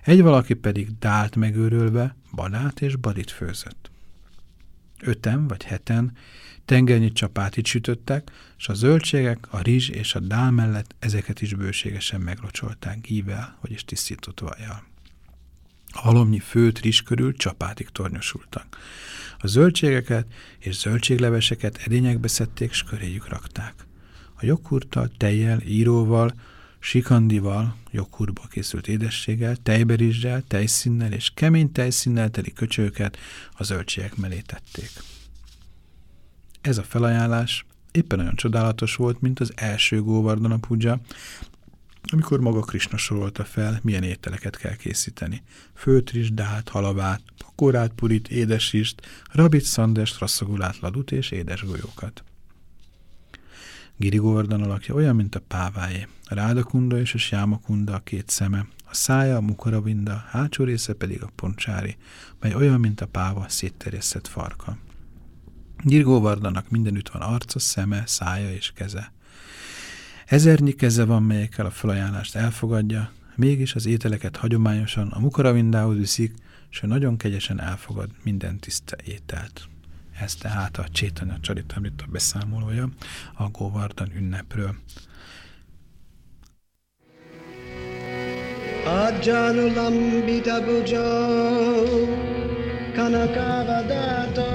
[SPEAKER 1] egy valaki pedig dált megőrölve, banát és barit főzött. Öten vagy heten tengernyi csapátit sütöttek, és a zöldségek, a rizs és a dál mellett ezeket is bőségesen meglocsolták gível, vagyis tisztított vajjal. A halomnyi főt rizs körül csapátig tornyosultak. A zöldségeket és zöldségleveseket edényekbe szedték, és köréjük rakták. A joghurttal, tejjel, íróval, sikandival, joghurtból készült édességgel, tejberizsel, tejszínnel és kemény tejszínnel teli köcsöket a zöldségek mellé tették. Ez a felajánlás éppen olyan csodálatos volt, mint az első Góvardana puja, amikor maga Krishna sorolta fel, milyen ételeket kell készíteni. Főtrisdát, halavát, pakorát, purit, édesist, rabit, szandest, rasszagulát, ladut és édes golyókat. Giri Govardhan alakja olyan, mint a páváé. A Rádakunda és a Sámakunda a két szeme, a szája a mukaravinda, hátsó része pedig a poncsári, mely olyan, mint a páva szétterjesztett farka. Girgóvardanak mindenütt van arca, szeme, szája és keze. Ezernyi keze van, melyekkel a felajánlást elfogadja, mégis az ételeket hagyományosan a mukaravindához viszik, és nagyon kegyesen elfogad minden tiszta ételt. Ez tehát a Csétanya Csaritamrita beszámolója a Góvardan ünnepről.
[SPEAKER 6] Ajjanulambita bujo kanakavadato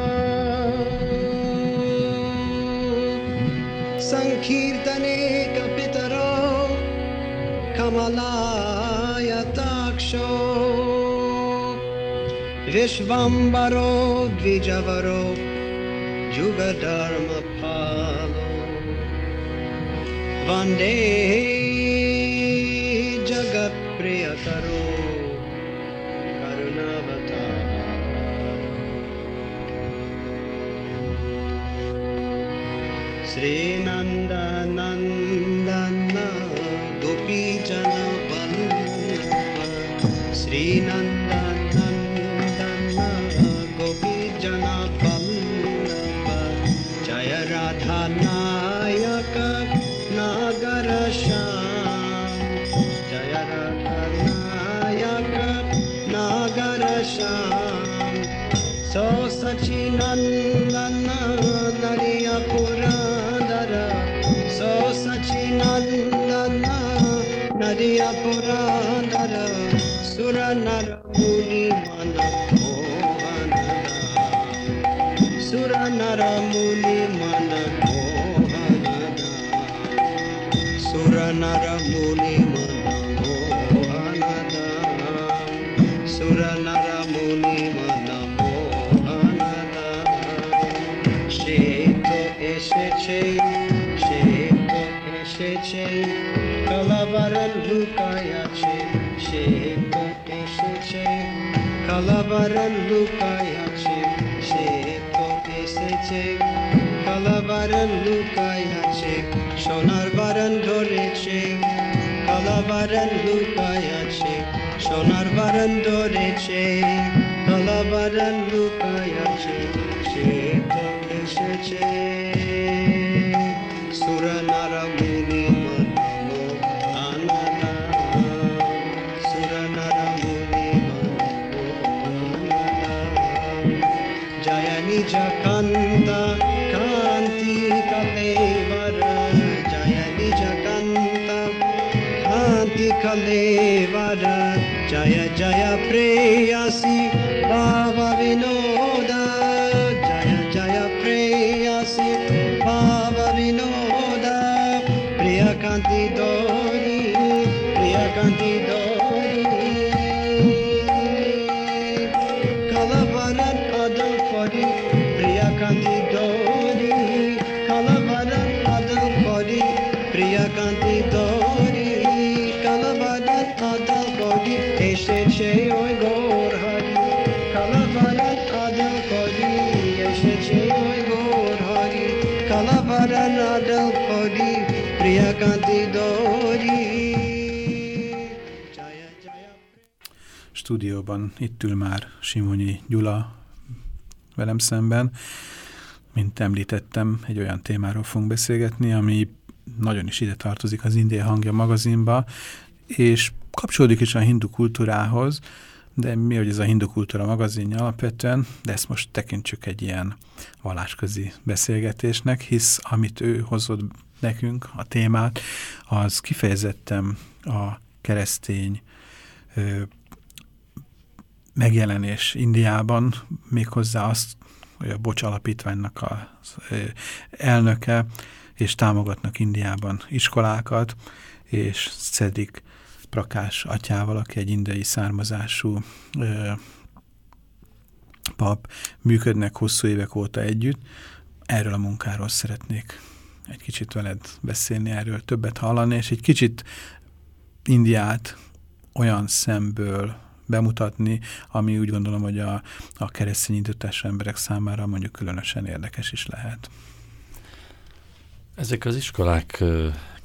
[SPEAKER 6] Sankirtane kapitaro kamalaya Vishvambaro Yuga Dharma Palo Vande কালাবারান লুকায় আছে, সে তো এসেছে। কালাবারান লুকায় আছে, সোনার বারান ধরেছে। কালাবারান লুকায় আছে, সোনার বারান ধরেছে। কালাবারান লুকায় আছে, সে তো এসেছে। जय जय प्रया প্রিয়া কান্তি দরি জয় জয়
[SPEAKER 1] stúdióban itt ül már Simonyi Gyula velem szemben. Mint említettem, egy olyan témáról fogunk beszélgetni, ami nagyon is ide tartozik az India hangja magazinba, és kapcsolódik is a hindu kultúrához, de mi, hogy ez a hindu kultúra magazinja alapvetően, de ezt most tekintsük egy ilyen vallásközi beszélgetésnek, hisz amit ő hozott nekünk, a témát, az kifejezetten a keresztény ö, megjelenés Indiában, méghozzá azt, hogy a Bocs Alapítványnak az ö, elnöke, és támogatnak Indiában iskolákat, és szedik Prakás atyával, aki egy indiai származású ö, pap, működnek hosszú évek óta együtt. Erről a munkáról szeretnék egy kicsit veled beszélni, erről többet hallani, és egy kicsit Indiát olyan szemből bemutatni, ami úgy gondolom, hogy a, a keresztény indítású emberek számára mondjuk különösen érdekes is lehet.
[SPEAKER 7] Ezek az iskolák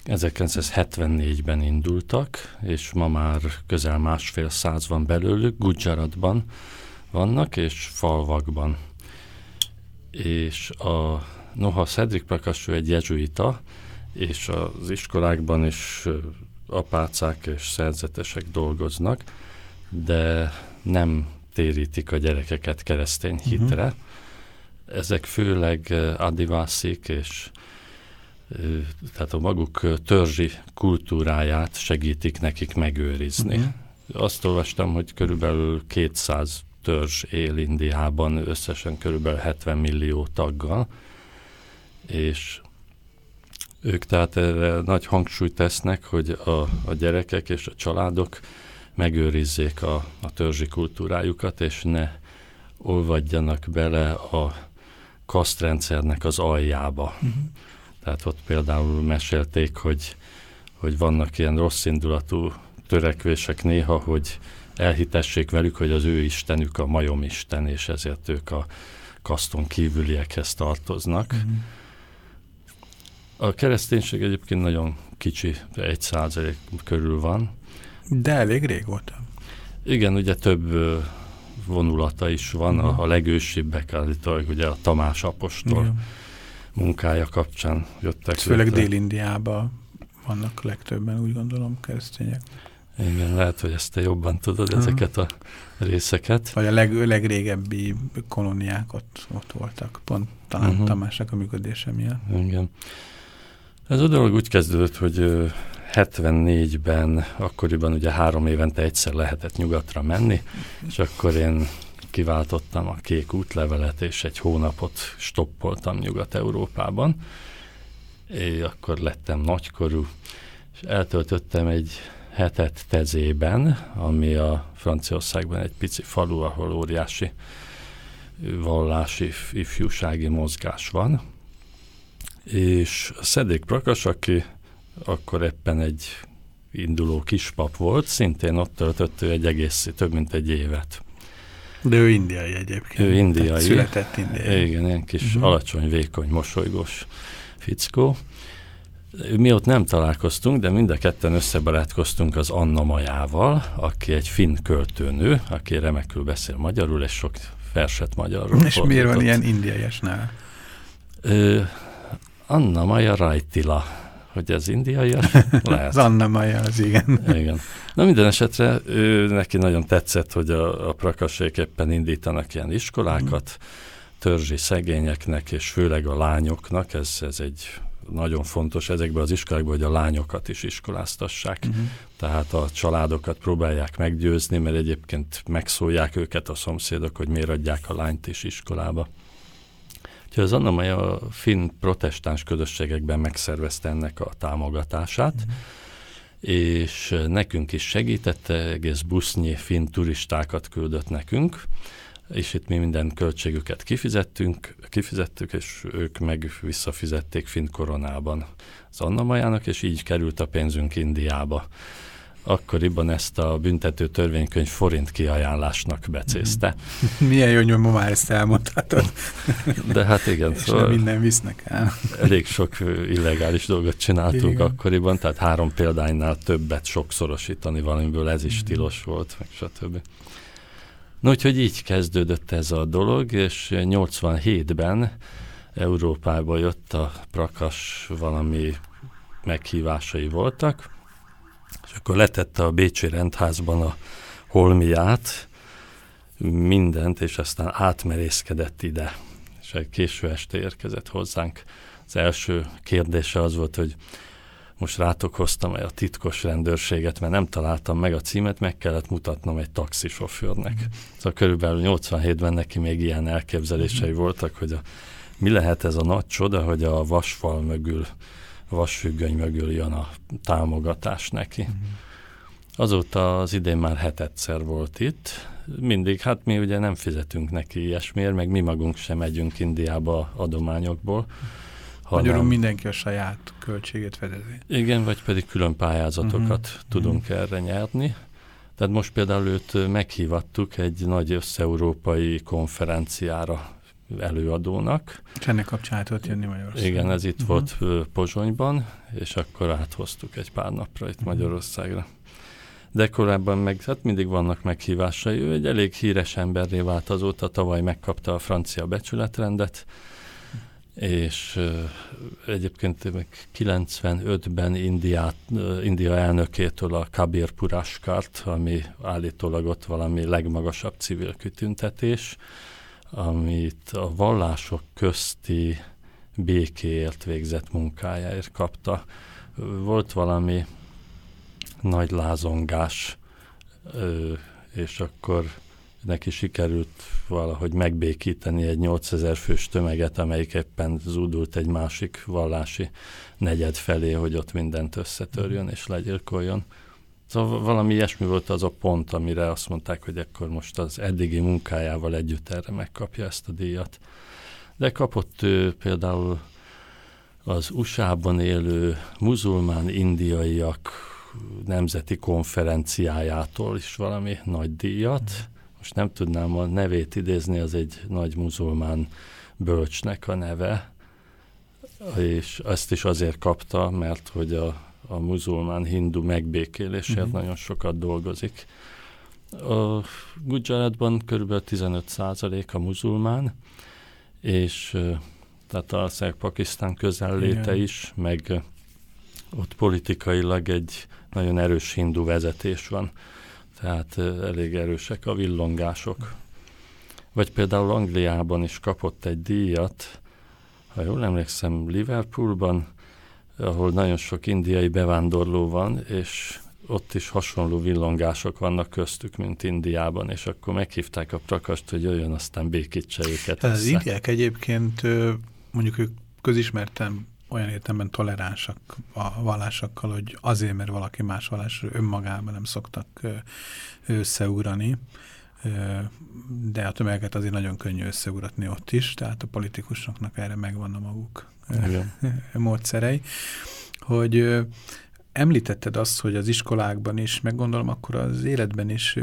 [SPEAKER 7] 1974-ben indultak, és ma már közel másfél száz van belőlük, Gujaratban vannak, és falvakban. És a, noha Cedric Prakash egy jezsuita, és az iskolákban is apácák és szerzetesek dolgoznak, de nem térítik a gyerekeket keresztény mhm. hitre. Uh-huh. Ezek főleg adivászik és tehát a maguk törzsi kultúráját segítik nekik megőrizni. Uh-huh. Azt olvastam, hogy körülbelül 200 törzs él Indiában, összesen körülbelül 70 millió taggal, és ők tehát erre nagy hangsúlyt tesznek, hogy a, a gyerekek és a családok megőrizzék a, a törzsi kultúrájukat, és ne olvadjanak bele a kasztrendszernek az aljába. Uh-huh. Tehát ott például mesélték, hogy, hogy vannak ilyen rossz indulatú törekvések néha, hogy elhitessék velük, hogy az ő istenük a majomisten, és ezért ők a kaszton kívüliekhez tartoznak. Mm-hmm. A kereszténység egyébként nagyon kicsi, egy százalék körül van.
[SPEAKER 1] De elég régóta.
[SPEAKER 7] Igen, ugye több vonulata is van, uh-huh. a, a legősibbek állítólag ugye a Tamás apostol Igen. munkája kapcsán jöttek.
[SPEAKER 1] Főleg Dél-Indiában vannak legtöbben, úgy gondolom, keresztények.
[SPEAKER 7] Igen, lehet, hogy ezt te jobban tudod, uh-huh. ezeket a részeket.
[SPEAKER 1] Vagy a leg, legrégebbi kolóniák ott, ott voltak, pont talán uh-huh. Tamásnak a működése miatt.
[SPEAKER 7] Igen. Ez a dolog úgy kezdődött, hogy 74-ben, akkoriban ugye három évente egyszer lehetett nyugatra menni, és akkor én kiváltottam a kék útlevelet, és egy hónapot stoppoltam Nyugat-Európában. És akkor lettem nagykorú, és eltöltöttem egy hetet Tezében, ami a Franciaországban egy pici falu, ahol óriási vallási ifjúsági mozgás van. És Szedék Prakas, aki akkor éppen egy induló kispap volt, szintén ott töltött ő egy egész, több mint egy évet.
[SPEAKER 1] De ő indiai egyébként.
[SPEAKER 7] Ő indiai. Tehát
[SPEAKER 1] született indiai.
[SPEAKER 7] Igen, ilyen kis uh-huh. alacsony, vékony, mosolygós fickó. Mi ott nem találkoztunk, de mind a ketten összebarátkoztunk az Anna Majával, aki egy finn költőnő, aki remekül beszél magyarul, és sok verset magyarul.
[SPEAKER 1] És fordított. miért van ilyen indiaiasnál?
[SPEAKER 7] Anna Maja Rajtila, hogy ez indiaias? [laughs]
[SPEAKER 1] Lehet. az Anna Maja, az igen.
[SPEAKER 7] igen. Na minden esetre ő, neki nagyon tetszett, hogy a, a prakassék éppen indítanak ilyen iskolákat, törzsi szegényeknek, és főleg a lányoknak, ez, ez egy nagyon fontos ezekben az iskolákban, hogy a lányokat is iskoláztassák. Uh-huh. Tehát a családokat próbálják meggyőzni, mert egyébként megszólják őket a szomszédok, hogy miért adják a lányt is iskolába. Úgyhogy az Anna a finn protestáns közösségekben megszervezte ennek a támogatását, uh-huh. és nekünk is segítette, egész busznyi finn turistákat küldött nekünk, és itt mi minden költségüket kifizettünk, kifizettük, és ők meg visszafizették fint koronában az Anna Majának, és így került a pénzünk Indiába. Akkoriban ezt a büntető törvénykönyv forint kiajánlásnak becézte. [laughs]
[SPEAKER 1] Milyen jó, hogy ma már ezt elmondhatod.
[SPEAKER 7] De hát igen.
[SPEAKER 1] És szóval minden visznek el.
[SPEAKER 7] Elég sok illegális dolgot csináltunk igen. akkoriban, tehát három példánynál többet sokszorosítani valamiből, ez is tilos volt, meg stb. No, úgyhogy így kezdődött ez a dolog, és 87-ben Európába jött a prakas valami meghívásai voltak, és akkor letette a Bécsi rendházban a holmiát, mindent, és aztán átmerészkedett ide. És egy késő este érkezett hozzánk. Az első kérdése az volt, hogy most rátok hoztam a titkos rendőrséget, mert nem találtam meg a címet, meg kellett mutatnom egy taxisofőrnek. Mm. Szóval körülbelül 87-ben neki még ilyen elképzelései mm. voltak, hogy a, mi lehet ez a nagy csoda, hogy a vasfal mögül, vasfüggöny mögül jön a támogatás neki. Mm. Azóta az idén már hetedszer volt itt, mindig, hát mi ugye nem fizetünk neki ilyesmiért, meg mi magunk sem megyünk Indiába adományokból.
[SPEAKER 1] Hanem, Magyarul mindenki a saját költségét fedezi.
[SPEAKER 7] Igen, vagy pedig külön pályázatokat uh-huh. tudunk uh-huh. erre nyerni. Tehát most például őt meghívattuk egy nagy összeurópai konferenciára előadónak.
[SPEAKER 1] És ennek kapcsán ott jönni Magyarországon.
[SPEAKER 7] Igen, ez itt uh-huh. volt Pozsonyban, és akkor áthoztuk egy pár napra itt uh-huh. Magyarországra de korábban meg, hát mindig vannak meghívásai. Ő egy elég híres emberré vált azóta, tavaly megkapta a francia becsületrendet, és uh, egyébként 95-ben Indiát, uh, India elnökétől a Kabir Puraskart, ami állítólag ott valami legmagasabb civil kitüntetés, amit a vallások közti békéért végzett munkájáért kapta. Volt valami nagy lázongás, és akkor neki sikerült valahogy megbékíteni egy 8000 fős tömeget, amelyik éppen zúdult egy másik vallási negyed felé, hogy ott mindent összetörjön és legyilkoljon. Szóval valami ilyesmi volt az a pont, amire azt mondták, hogy akkor most az eddigi munkájával együtt erre megkapja ezt a díjat. De kapott ő például az USA-ban élő muzulmán indiaiak nemzeti konferenciájától is valami nagy díjat. Most nem tudnám a nevét idézni, az egy nagy muzulmán bölcsnek a neve, és ezt is azért kapta, mert hogy a, a muzulmán hindu megbékélésért uh-huh. nagyon sokat dolgozik. A Gujaratban kb. 15 a muzulmán, és tehát a Pakisztán közelléte Igen. is, meg ott politikailag egy nagyon erős hindu vezetés van, tehát elég erősek a villongások. Vagy például Angliában is kapott egy díjat, ha jól emlékszem, Liverpoolban, ahol nagyon sok indiai bevándorló van, és ott is hasonló villongások vannak köztük, mint Indiában, és akkor meghívták a prakast, hogy jöjjön, aztán békítse őket.
[SPEAKER 1] Az indiák egyébként mondjuk ők közismerten olyan értelemben toleránsak a vallásokkal, hogy azért, mert valaki más vallás önmagában nem szoktak összeugrani, de a tömegeket azért nagyon könnyű összeuratni ott is, tehát a politikusoknak erre megvan a maguk Igen. [laughs] módszerei. Hogy említetted azt, hogy az iskolákban is, meg gondolom akkor az életben is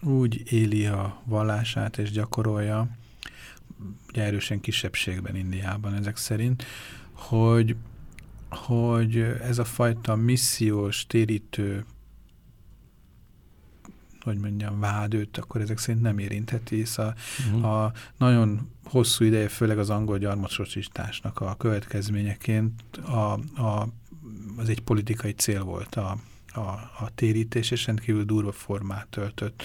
[SPEAKER 1] úgy éli a vallását és gyakorolja, ugye erősen kisebbségben Indiában ezek szerint, hogy, hogy ez a fajta missziós, térítő hogy mondjam, vád őt, akkor ezek szerint nem érintheti, hisz a, uh-huh. a nagyon hosszú ideje, főleg az angol gyarmatosításnak a következményeként a, a, az egy politikai cél volt a, a, a térítés, és rendkívül durva formát töltött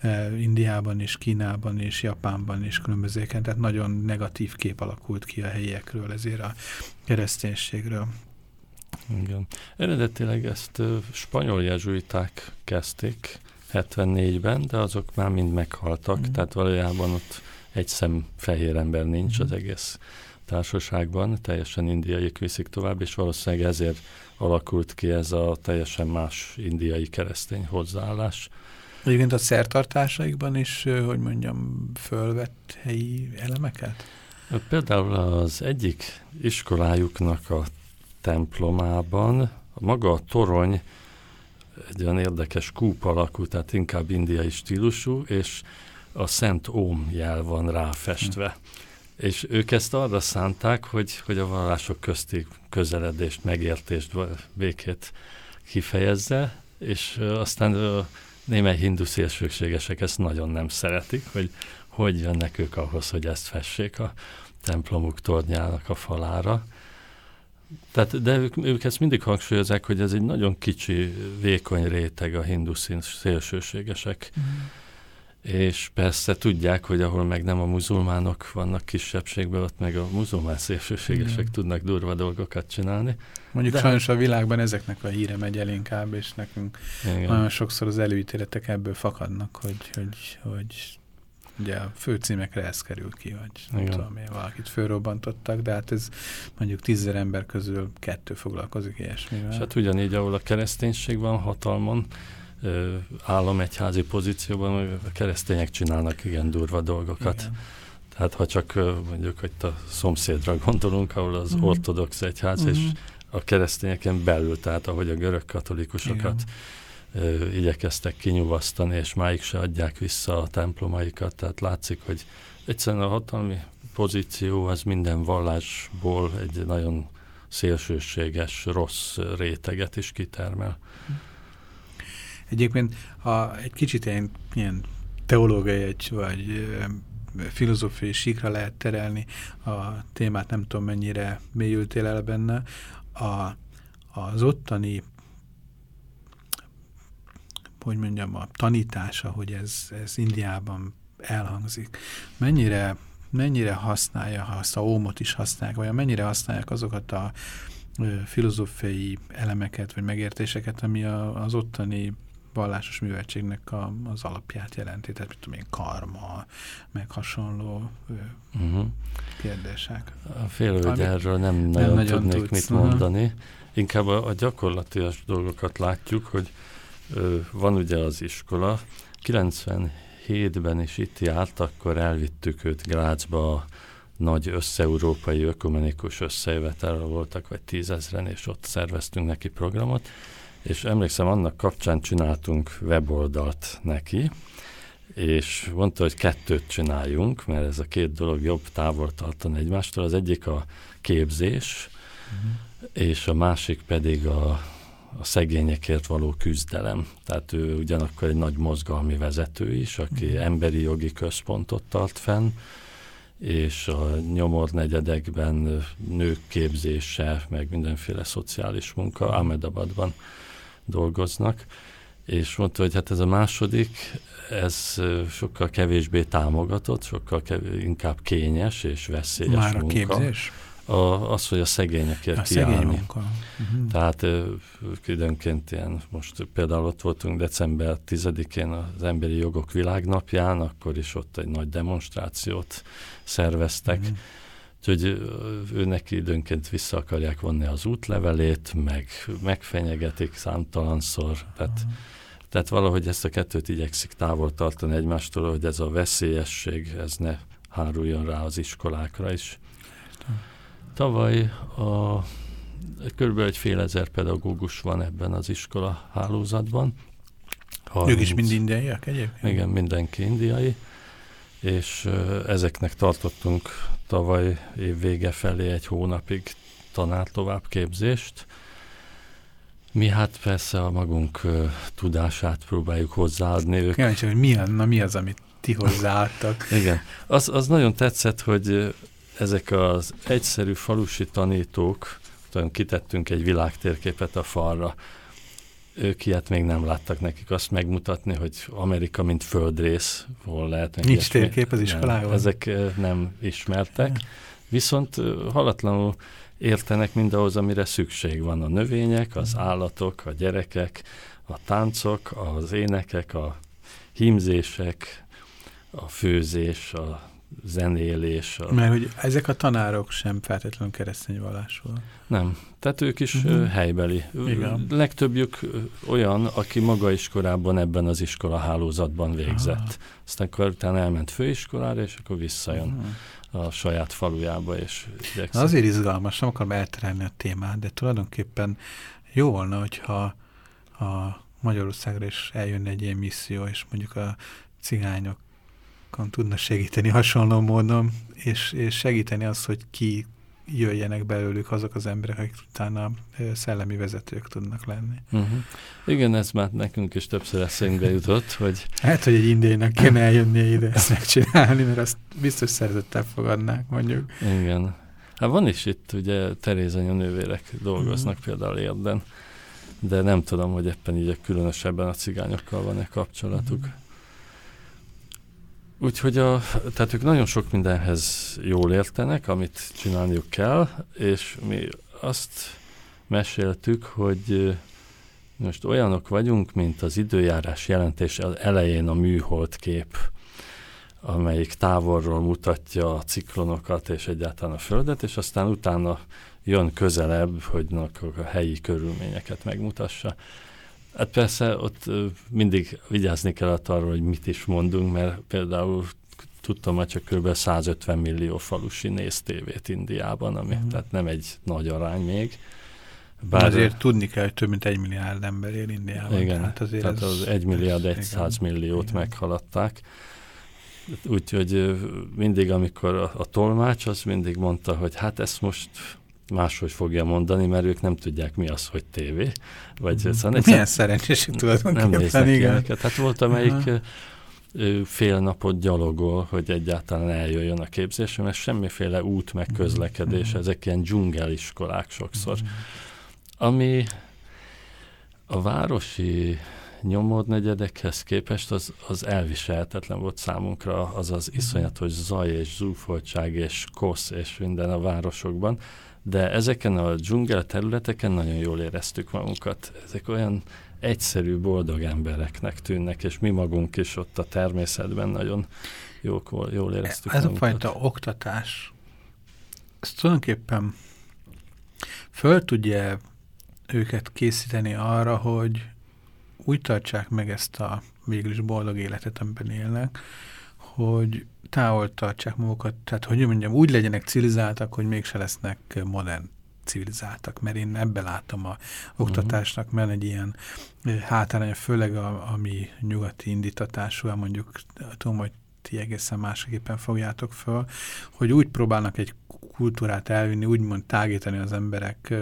[SPEAKER 1] e, Indiában is, Kínában is, Japánban is különbözőken, tehát nagyon negatív kép alakult ki a helyiekről, ezért a kereszténységről.
[SPEAKER 7] Igen. Eredetileg ezt uh, spanyol jezsuiták kezdték 74-ben, de azok már mind meghaltak, mm. tehát valójában ott egy szem fehér ember nincs az egész társaságban, teljesen indiai viszik tovább, és valószínűleg ezért alakult ki ez a teljesen más indiai keresztény hozzáállás.
[SPEAKER 1] Egyébként a szertartásaikban is, hogy mondjam, fölvett helyi elemeket?
[SPEAKER 7] Például az egyik iskolájuknak a templomában maga a torony egy olyan érdekes kúp alakú, tehát inkább indiai stílusú, és a Szent Óm jel van ráfestve. Hm. És ők ezt arra szánták, hogy, hogy a vallások közti közeledést, megértést, békét kifejezze, és aztán a némely hindu szélsőségesek ezt nagyon nem szeretik, hogy hogy jönnek ők ahhoz, hogy ezt fessék a templomuk tornyának a falára. Tehát, de ők, ők ezt mindig hangsúlyozzák, hogy ez egy nagyon kicsi, vékony réteg a hindu szélsőségesek. Mm. És persze tudják, hogy ahol meg nem a muzulmánok vannak kisebbségben, ott meg a muzulmán szélsőségesek Igen. tudnak durva dolgokat csinálni.
[SPEAKER 1] Mondjuk
[SPEAKER 7] De-
[SPEAKER 1] sajnos a világban ezeknek a híre megy el inkább, és nekünk
[SPEAKER 7] Igen.
[SPEAKER 1] nagyon sokszor az előítéletek ebből fakadnak, hogy, hogy, hogy ugye a főcímekre ez kerül ki, hogy nem
[SPEAKER 7] Igen.
[SPEAKER 1] tudom én, valakit fölrobbantottak, de hát ez mondjuk tízezer ember közül kettő foglalkozik ilyesmivel.
[SPEAKER 7] És hát ugyanígy, ahol a kereszténység van hatalmon, államegyházi pozícióban, a keresztények csinálnak igen durva dolgokat.
[SPEAKER 1] Igen.
[SPEAKER 7] Tehát ha csak mondjuk, hogy a szomszédra gondolunk, ahol az
[SPEAKER 1] Mhm.
[SPEAKER 7] ortodox egyház, és
[SPEAKER 1] Mhm.
[SPEAKER 7] a keresztényeken belül, tehát ahogy a görög katolikusokat ö, igyekeztek kinyugasztani, és máig se adják vissza a templomaikat, tehát látszik, hogy egyszerűen a hatalmi pozíció az minden vallásból egy nagyon szélsőséges, rossz réteget is kitermel.
[SPEAKER 1] Egyébként, ha egy kicsit ilyen, ilyen teológiai vagy filozófiai síkra lehet terelni a témát, nem tudom mennyire mélyültél el benne, a, az ottani hogy mondjam, a tanítása, hogy ez, ez Indiában elhangzik. Mennyire, mennyire használja, ha azt a ómot is használják, vagy mennyire használják azokat a filozófiai elemeket, vagy megértéseket, ami a, az ottani vallásos műveltségnek a, az alapját jelenti, tehát mit tudom én, karma, meg hasonló ö,
[SPEAKER 7] Uh-huh.
[SPEAKER 1] kérdések.
[SPEAKER 7] Félő, hogy
[SPEAKER 1] Amit
[SPEAKER 7] erről nem nagyon,
[SPEAKER 1] nagyon
[SPEAKER 7] tudnék
[SPEAKER 1] tudsz,
[SPEAKER 7] mit mondani. Inkább a, a gyakorlatias dolgokat látjuk, hogy van ugye az iskola. 97-ben is itt járt, akkor elvittük őt Grácsba a nagy összeurópai ökumenikus összejövetelre voltak, vagy tízezren, és ott szerveztünk neki programot, és emlékszem, annak kapcsán csináltunk weboldalt neki, és mondta, hogy kettőt csináljunk, mert ez a két dolog jobb távol tartani egymástól. Az egyik a képzés, és a másik pedig a, a szegényekért való küzdelem. Tehát ő ugyanakkor egy nagy mozgalmi vezető is, aki
[SPEAKER 1] Mhm.
[SPEAKER 7] emberi jogi központot tart fenn, és a nyomor negyedekben nők képzése, meg mindenféle szociális munka Ahmedabadban dolgoznak, és mondta, hogy hát ez a második, ez sokkal kevésbé támogatott, sokkal kevés, inkább kényes és veszélyes
[SPEAKER 1] Már a
[SPEAKER 7] munka.
[SPEAKER 1] képzés?
[SPEAKER 7] A, az, hogy a szegényekért
[SPEAKER 1] A szegény
[SPEAKER 7] kiállni.
[SPEAKER 1] munka. Uh-huh.
[SPEAKER 7] Tehát időnként ilyen, most például ott voltunk december 10-én az Emberi Jogok Világnapján, akkor is ott egy nagy demonstrációt szerveztek.
[SPEAKER 1] Mhm.
[SPEAKER 7] Úgyhogy ő neki időnként vissza akarják vonni az útlevelét, meg megfenyegetik számtalanszor. Tehát, tehát valahogy ezt a kettőt igyekszik távol tartani egymástól, hogy ez a veszélyesség, ez ne háruljon rá az iskolákra is. Tavaly a, körülbelül egy fél ezer pedagógus van ebben az iskola hálózatban.
[SPEAKER 1] Ők is
[SPEAKER 7] 30
[SPEAKER 1] mind indiaiak egyébként?
[SPEAKER 7] igen, mindenki indiai, és ezeknek tartottunk tavaly év vége felé egy hónapig tanár továbbképzést. Mi hát persze a magunk tudását próbáljuk hozzáadni. Ők,
[SPEAKER 1] Kíváncsi, hogy mi, na, mi az, amit ti [laughs] hozzáadtak.
[SPEAKER 7] igen, az, az nagyon tetszett, hogy ezek az egyszerű falusi tanítók, tudom, kitettünk egy világtérképet a falra, ők ilyet még nem láttak nekik azt megmutatni, hogy Amerika mint földrész, hol lehet.
[SPEAKER 1] Nincs
[SPEAKER 7] ilyesmi.
[SPEAKER 1] térkép az
[SPEAKER 7] Nem,
[SPEAKER 1] iskolában?
[SPEAKER 7] ezek nem ismertek, viszont halatlanul értenek mindahhoz, amire szükség van. A növények, az állatok, a gyerekek, a táncok, az énekek, a hímzések, a főzés, a zenélés. A...
[SPEAKER 1] Mert hogy ezek a tanárok sem feltétlenül keresztény vallásúak.
[SPEAKER 7] Nem. Tehát ők is uh-huh. helybeli.
[SPEAKER 1] Igen.
[SPEAKER 7] Legtöbbjük olyan, aki maga is korábban ebben az iskola hálózatban végzett.
[SPEAKER 1] Aha.
[SPEAKER 7] Aztán akkor utána elment főiskolára, és akkor visszajön
[SPEAKER 1] Mhm.
[SPEAKER 7] a saját falujába, és igyekszik.
[SPEAKER 1] Azért izgalmas, nem akarom elterelni a témát, de tulajdonképpen jó volna, hogyha a Magyarországra is eljönne egy ilyen misszió, és mondjuk a cigányokon tudna segíteni hasonló módon, és, és segíteni azt, hogy ki jöjjenek belőlük azok az emberek, akik utána szellemi vezetők tudnak lenni.
[SPEAKER 7] Uh-huh. Igen, ez már nekünk is többször eszünkbe jutott, hogy
[SPEAKER 1] Hát, hogy egy indiainak kéne eljönnie ide ezt megcsinálni, mert azt biztos szerzettel fogadnák, mondjuk.
[SPEAKER 7] igen. Hát van is itt, ugye Terézanya nővérek dolgoznak
[SPEAKER 1] Mhm.
[SPEAKER 7] például érden, de nem tudom, hogy éppen így különösebben a cigányokkal van-e kapcsolatuk.
[SPEAKER 1] Mhm.
[SPEAKER 7] Úgyhogy a, tehát ők nagyon sok mindenhez jól értenek, amit csinálniuk kell, és mi azt meséltük, hogy most olyanok vagyunk, mint az időjárás jelentés az elején a műhold kép, amelyik távolról mutatja a ciklonokat és egyáltalán a Földet, és aztán utána jön közelebb, hogy a helyi körülményeket megmutassa. Hát persze ott mindig vigyázni kellett arra, hogy mit is mondunk, mert például tudtam, hogy csak kb. 150 millió falusi néz tévét Indiában, ami
[SPEAKER 1] Mhm.
[SPEAKER 7] tehát nem egy nagy arány még.
[SPEAKER 1] Bár azért tudni kell, hogy több mint egy milliárd ember él Indiában.
[SPEAKER 7] igen,
[SPEAKER 1] Tehát azért
[SPEAKER 7] tehát
[SPEAKER 1] ez,
[SPEAKER 7] az 1 milliárd
[SPEAKER 1] ez-
[SPEAKER 7] 100
[SPEAKER 1] igen.
[SPEAKER 7] milliót
[SPEAKER 1] igen.
[SPEAKER 7] meghaladták. Úgyhogy mindig, amikor a, a tolmács, az mindig mondta, hogy hát ezt most máshogy fogja mondani, mert ők nem tudják mi az, hogy tévé. Vagy
[SPEAKER 1] Mhm.
[SPEAKER 7] szóval
[SPEAKER 1] Milyen
[SPEAKER 7] egyszer-
[SPEAKER 1] szerencsések
[SPEAKER 7] nem
[SPEAKER 1] tulajdonképpen,
[SPEAKER 7] néznek
[SPEAKER 1] igen.
[SPEAKER 7] ilyeneket. Hát volt, amelyik ö, ö, fél napot gyalogol, hogy egyáltalán eljöjjön a képzésre, mert semmiféle út meg közlekedés,
[SPEAKER 1] Mhm.
[SPEAKER 7] ezek ilyen dzsungeliskolák sokszor.
[SPEAKER 1] Mhm.
[SPEAKER 7] Ami a városi nyomódnegyedekhez képest az, az elviselhetetlen volt számunkra, az az iszonyatos zaj és zúfoltság és kosz és minden a városokban, de ezeken a dzsungel területeken nagyon jól éreztük magunkat. Ezek olyan egyszerű, boldog embereknek tűnnek, és mi magunk is ott a természetben nagyon jók, vol- jól éreztük
[SPEAKER 1] Ez a
[SPEAKER 7] magunkat.
[SPEAKER 1] fajta oktatás, ez tulajdonképpen föl tudja őket készíteni arra, hogy úgy tartsák meg ezt a végül is boldog életet, amiben élnek, hogy távol tartsák magukat, tehát hogy mondjam, úgy legyenek civilizáltak, hogy mégse lesznek modern civilizáltak, mert én ebbe látom a oktatásnak, mert egy ilyen hátránya, főleg a, a mi nyugati indítatású, mondjuk tudom, hogy ti egészen másképpen fogjátok föl, hogy úgy próbálnak egy kultúrát elvinni, úgymond tágítani az emberek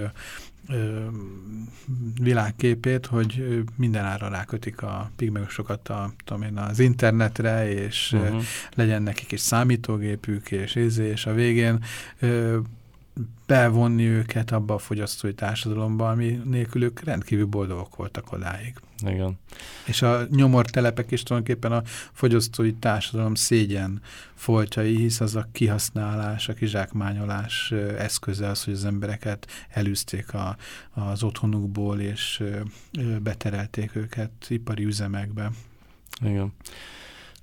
[SPEAKER 1] világképét, hogy ö, mindenára rákötik a pigmeusokat a, én, az internetre, és uh-huh.
[SPEAKER 7] Mhm.
[SPEAKER 1] legyen nekik is számítógépük, és izé, és a végén bevonni őket abba a fogyasztói társadalomba, ami nélkül ők rendkívül boldogok voltak odáig.
[SPEAKER 7] Igen.
[SPEAKER 1] És a nyomortelepek is tulajdonképpen a fogyasztói társadalom szégyen foltjai, hisz az a kihasználás, a kizsákmányolás eszköze az, hogy az embereket elűzték a, az otthonukból, és beterelték őket ipari üzemekbe.
[SPEAKER 7] Igen.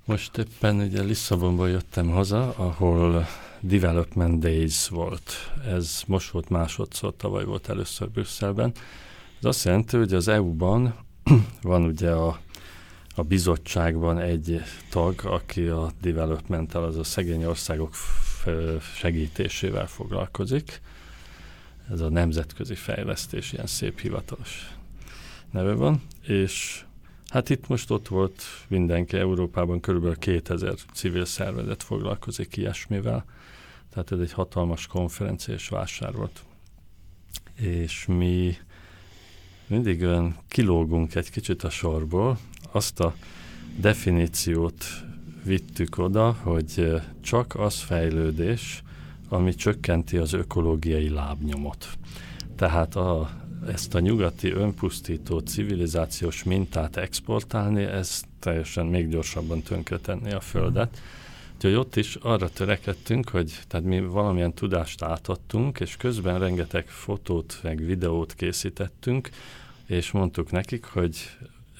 [SPEAKER 7] Most éppen ugye Lisszabonból jöttem haza, ahol Development Days volt. Ez most volt másodszor, tavaly volt először Brüsszelben. Ez azt jelenti, hogy az EU-ban [clears throat] van ugye a, a bizottságban egy tag, aki a developmental, az a szegény országok segítésével foglalkozik. Ez a nemzetközi fejlesztés, ilyen szép hivatalos neve van, és Hát itt most ott volt mindenki, Európában körülbelül 2000 civil szervezet foglalkozik ilyesmivel, tehát ez egy hatalmas konferencia és vásár volt. És mi mindig olyan kilógunk egy kicsit a sorból, azt a definíciót vittük oda, hogy csak az fejlődés, ami csökkenti az ökológiai lábnyomot. Tehát a, ezt a nyugati önpusztító civilizációs mintát exportálni, ez teljesen még gyorsabban tönkretenni a Földet. Úgyhogy ott is arra törekedtünk, hogy tehát mi valamilyen tudást átadtunk, és közben rengeteg fotót, meg videót készítettünk, és mondtuk nekik, hogy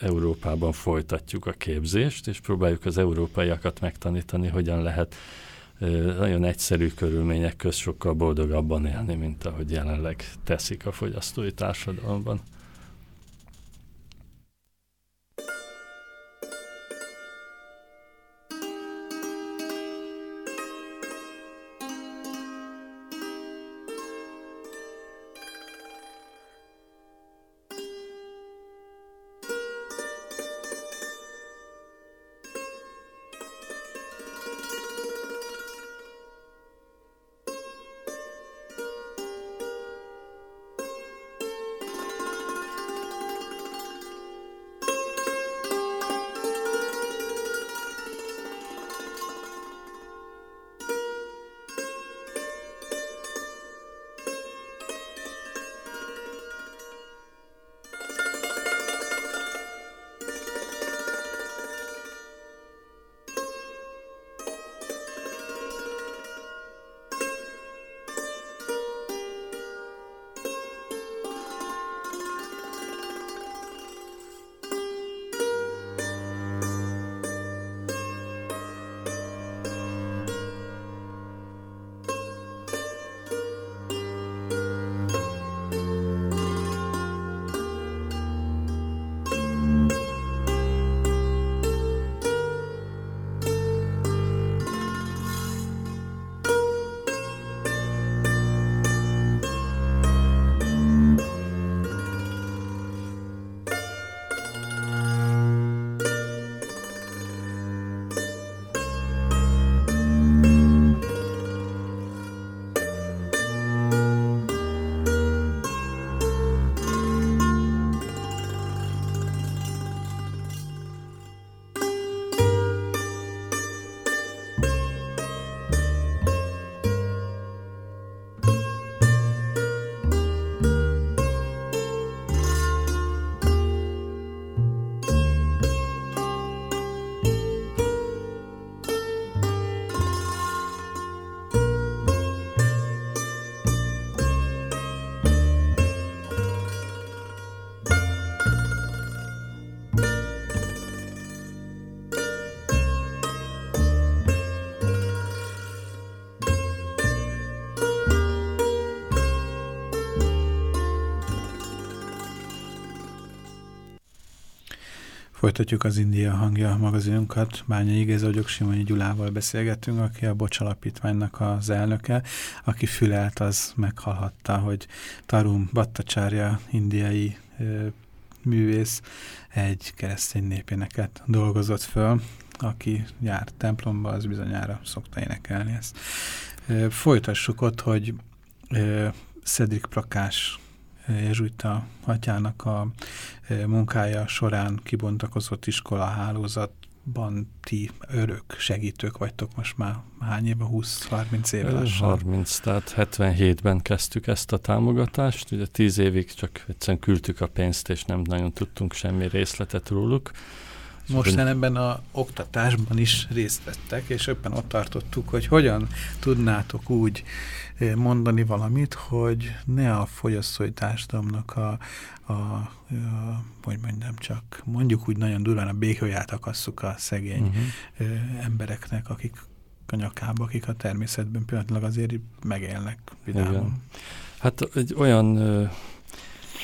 [SPEAKER 7] Európában folytatjuk a képzést, és próbáljuk az európaiakat megtanítani, hogyan lehet nagyon egyszerű körülmények közt sokkal boldogabban élni, mint ahogy jelenleg teszik a fogyasztói társadalomban.
[SPEAKER 1] Folytatjuk az India hangja magazinunkat. Bányai Géza vagyok, Simonyi Gyulával beszélgetünk, aki a Bocs Alapítványnak az elnöke, aki fülelt, az meghallhatta, hogy Tarum Bhattacharya, indiai ö, művész, egy keresztény népéneket dolgozott föl, aki jár templomba, az bizonyára szokta énekelni ezt. Ö, folytassuk ott, hogy ö, Cedric Prakás Jezsuita atyának a e, munkája során kibontakozott iskola ti örök segítők vagytok most már hány éve, 20-30 éve lassan?
[SPEAKER 7] 30, tehát 77-ben kezdtük ezt a támogatást, ugye 10 évig csak egyszerűen küldtük a pénzt, és nem nagyon tudtunk semmi részletet róluk.
[SPEAKER 1] Most ebben a oktatásban is részt vettek, és éppen ott tartottuk, hogy hogyan tudnátok úgy mondani valamit, hogy ne a fogyasztói társadalomnak a, a, a hogy mondjam csak, mondjuk úgy nagyon durván a békőját akasszuk a szegény uh -huh. embereknek, akik a nyakába, akik a természetben pillanatlag azért megélnek vidámon.
[SPEAKER 7] Hát egy olyan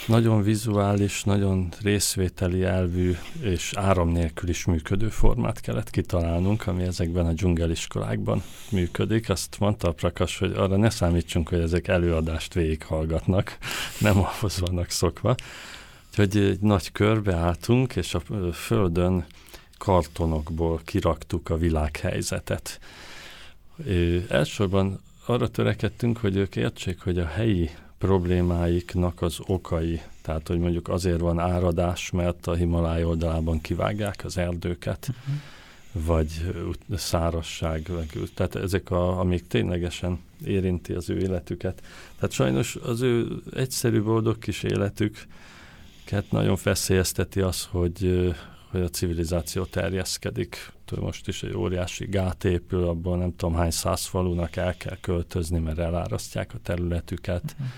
[SPEAKER 7] nagyon vizuális, nagyon részvételi elvű és áram nélkül is működő formát kellett kitalálnunk, ami ezekben a dzsungeliskolákban működik. Azt mondta a Prakas, hogy arra ne számítsunk, hogy ezek előadást végighallgatnak, [laughs] nem ahhoz vannak szokva. Úgyhogy egy nagy körbe álltunk, és a földön kartonokból kiraktuk a világhelyzetet. Elsősorban arra törekedtünk, hogy ők értsék, hogy a helyi problémáiknak az okai. Tehát, hogy mondjuk azért van áradás, mert a Himaláj oldalában kivágják az erdőket, uh-huh. vagy szárasság. Tehát ezek, a, amik ténylegesen érinti az ő életüket. Tehát sajnos az ő egyszerű boldog kis életüket nagyon feszélyezteti az, hogy, hogy a civilizáció terjeszkedik. Most is egy óriási gát épül, abból nem tudom hány száz falunak el kell költözni, mert elárasztják a területüket. Uh-huh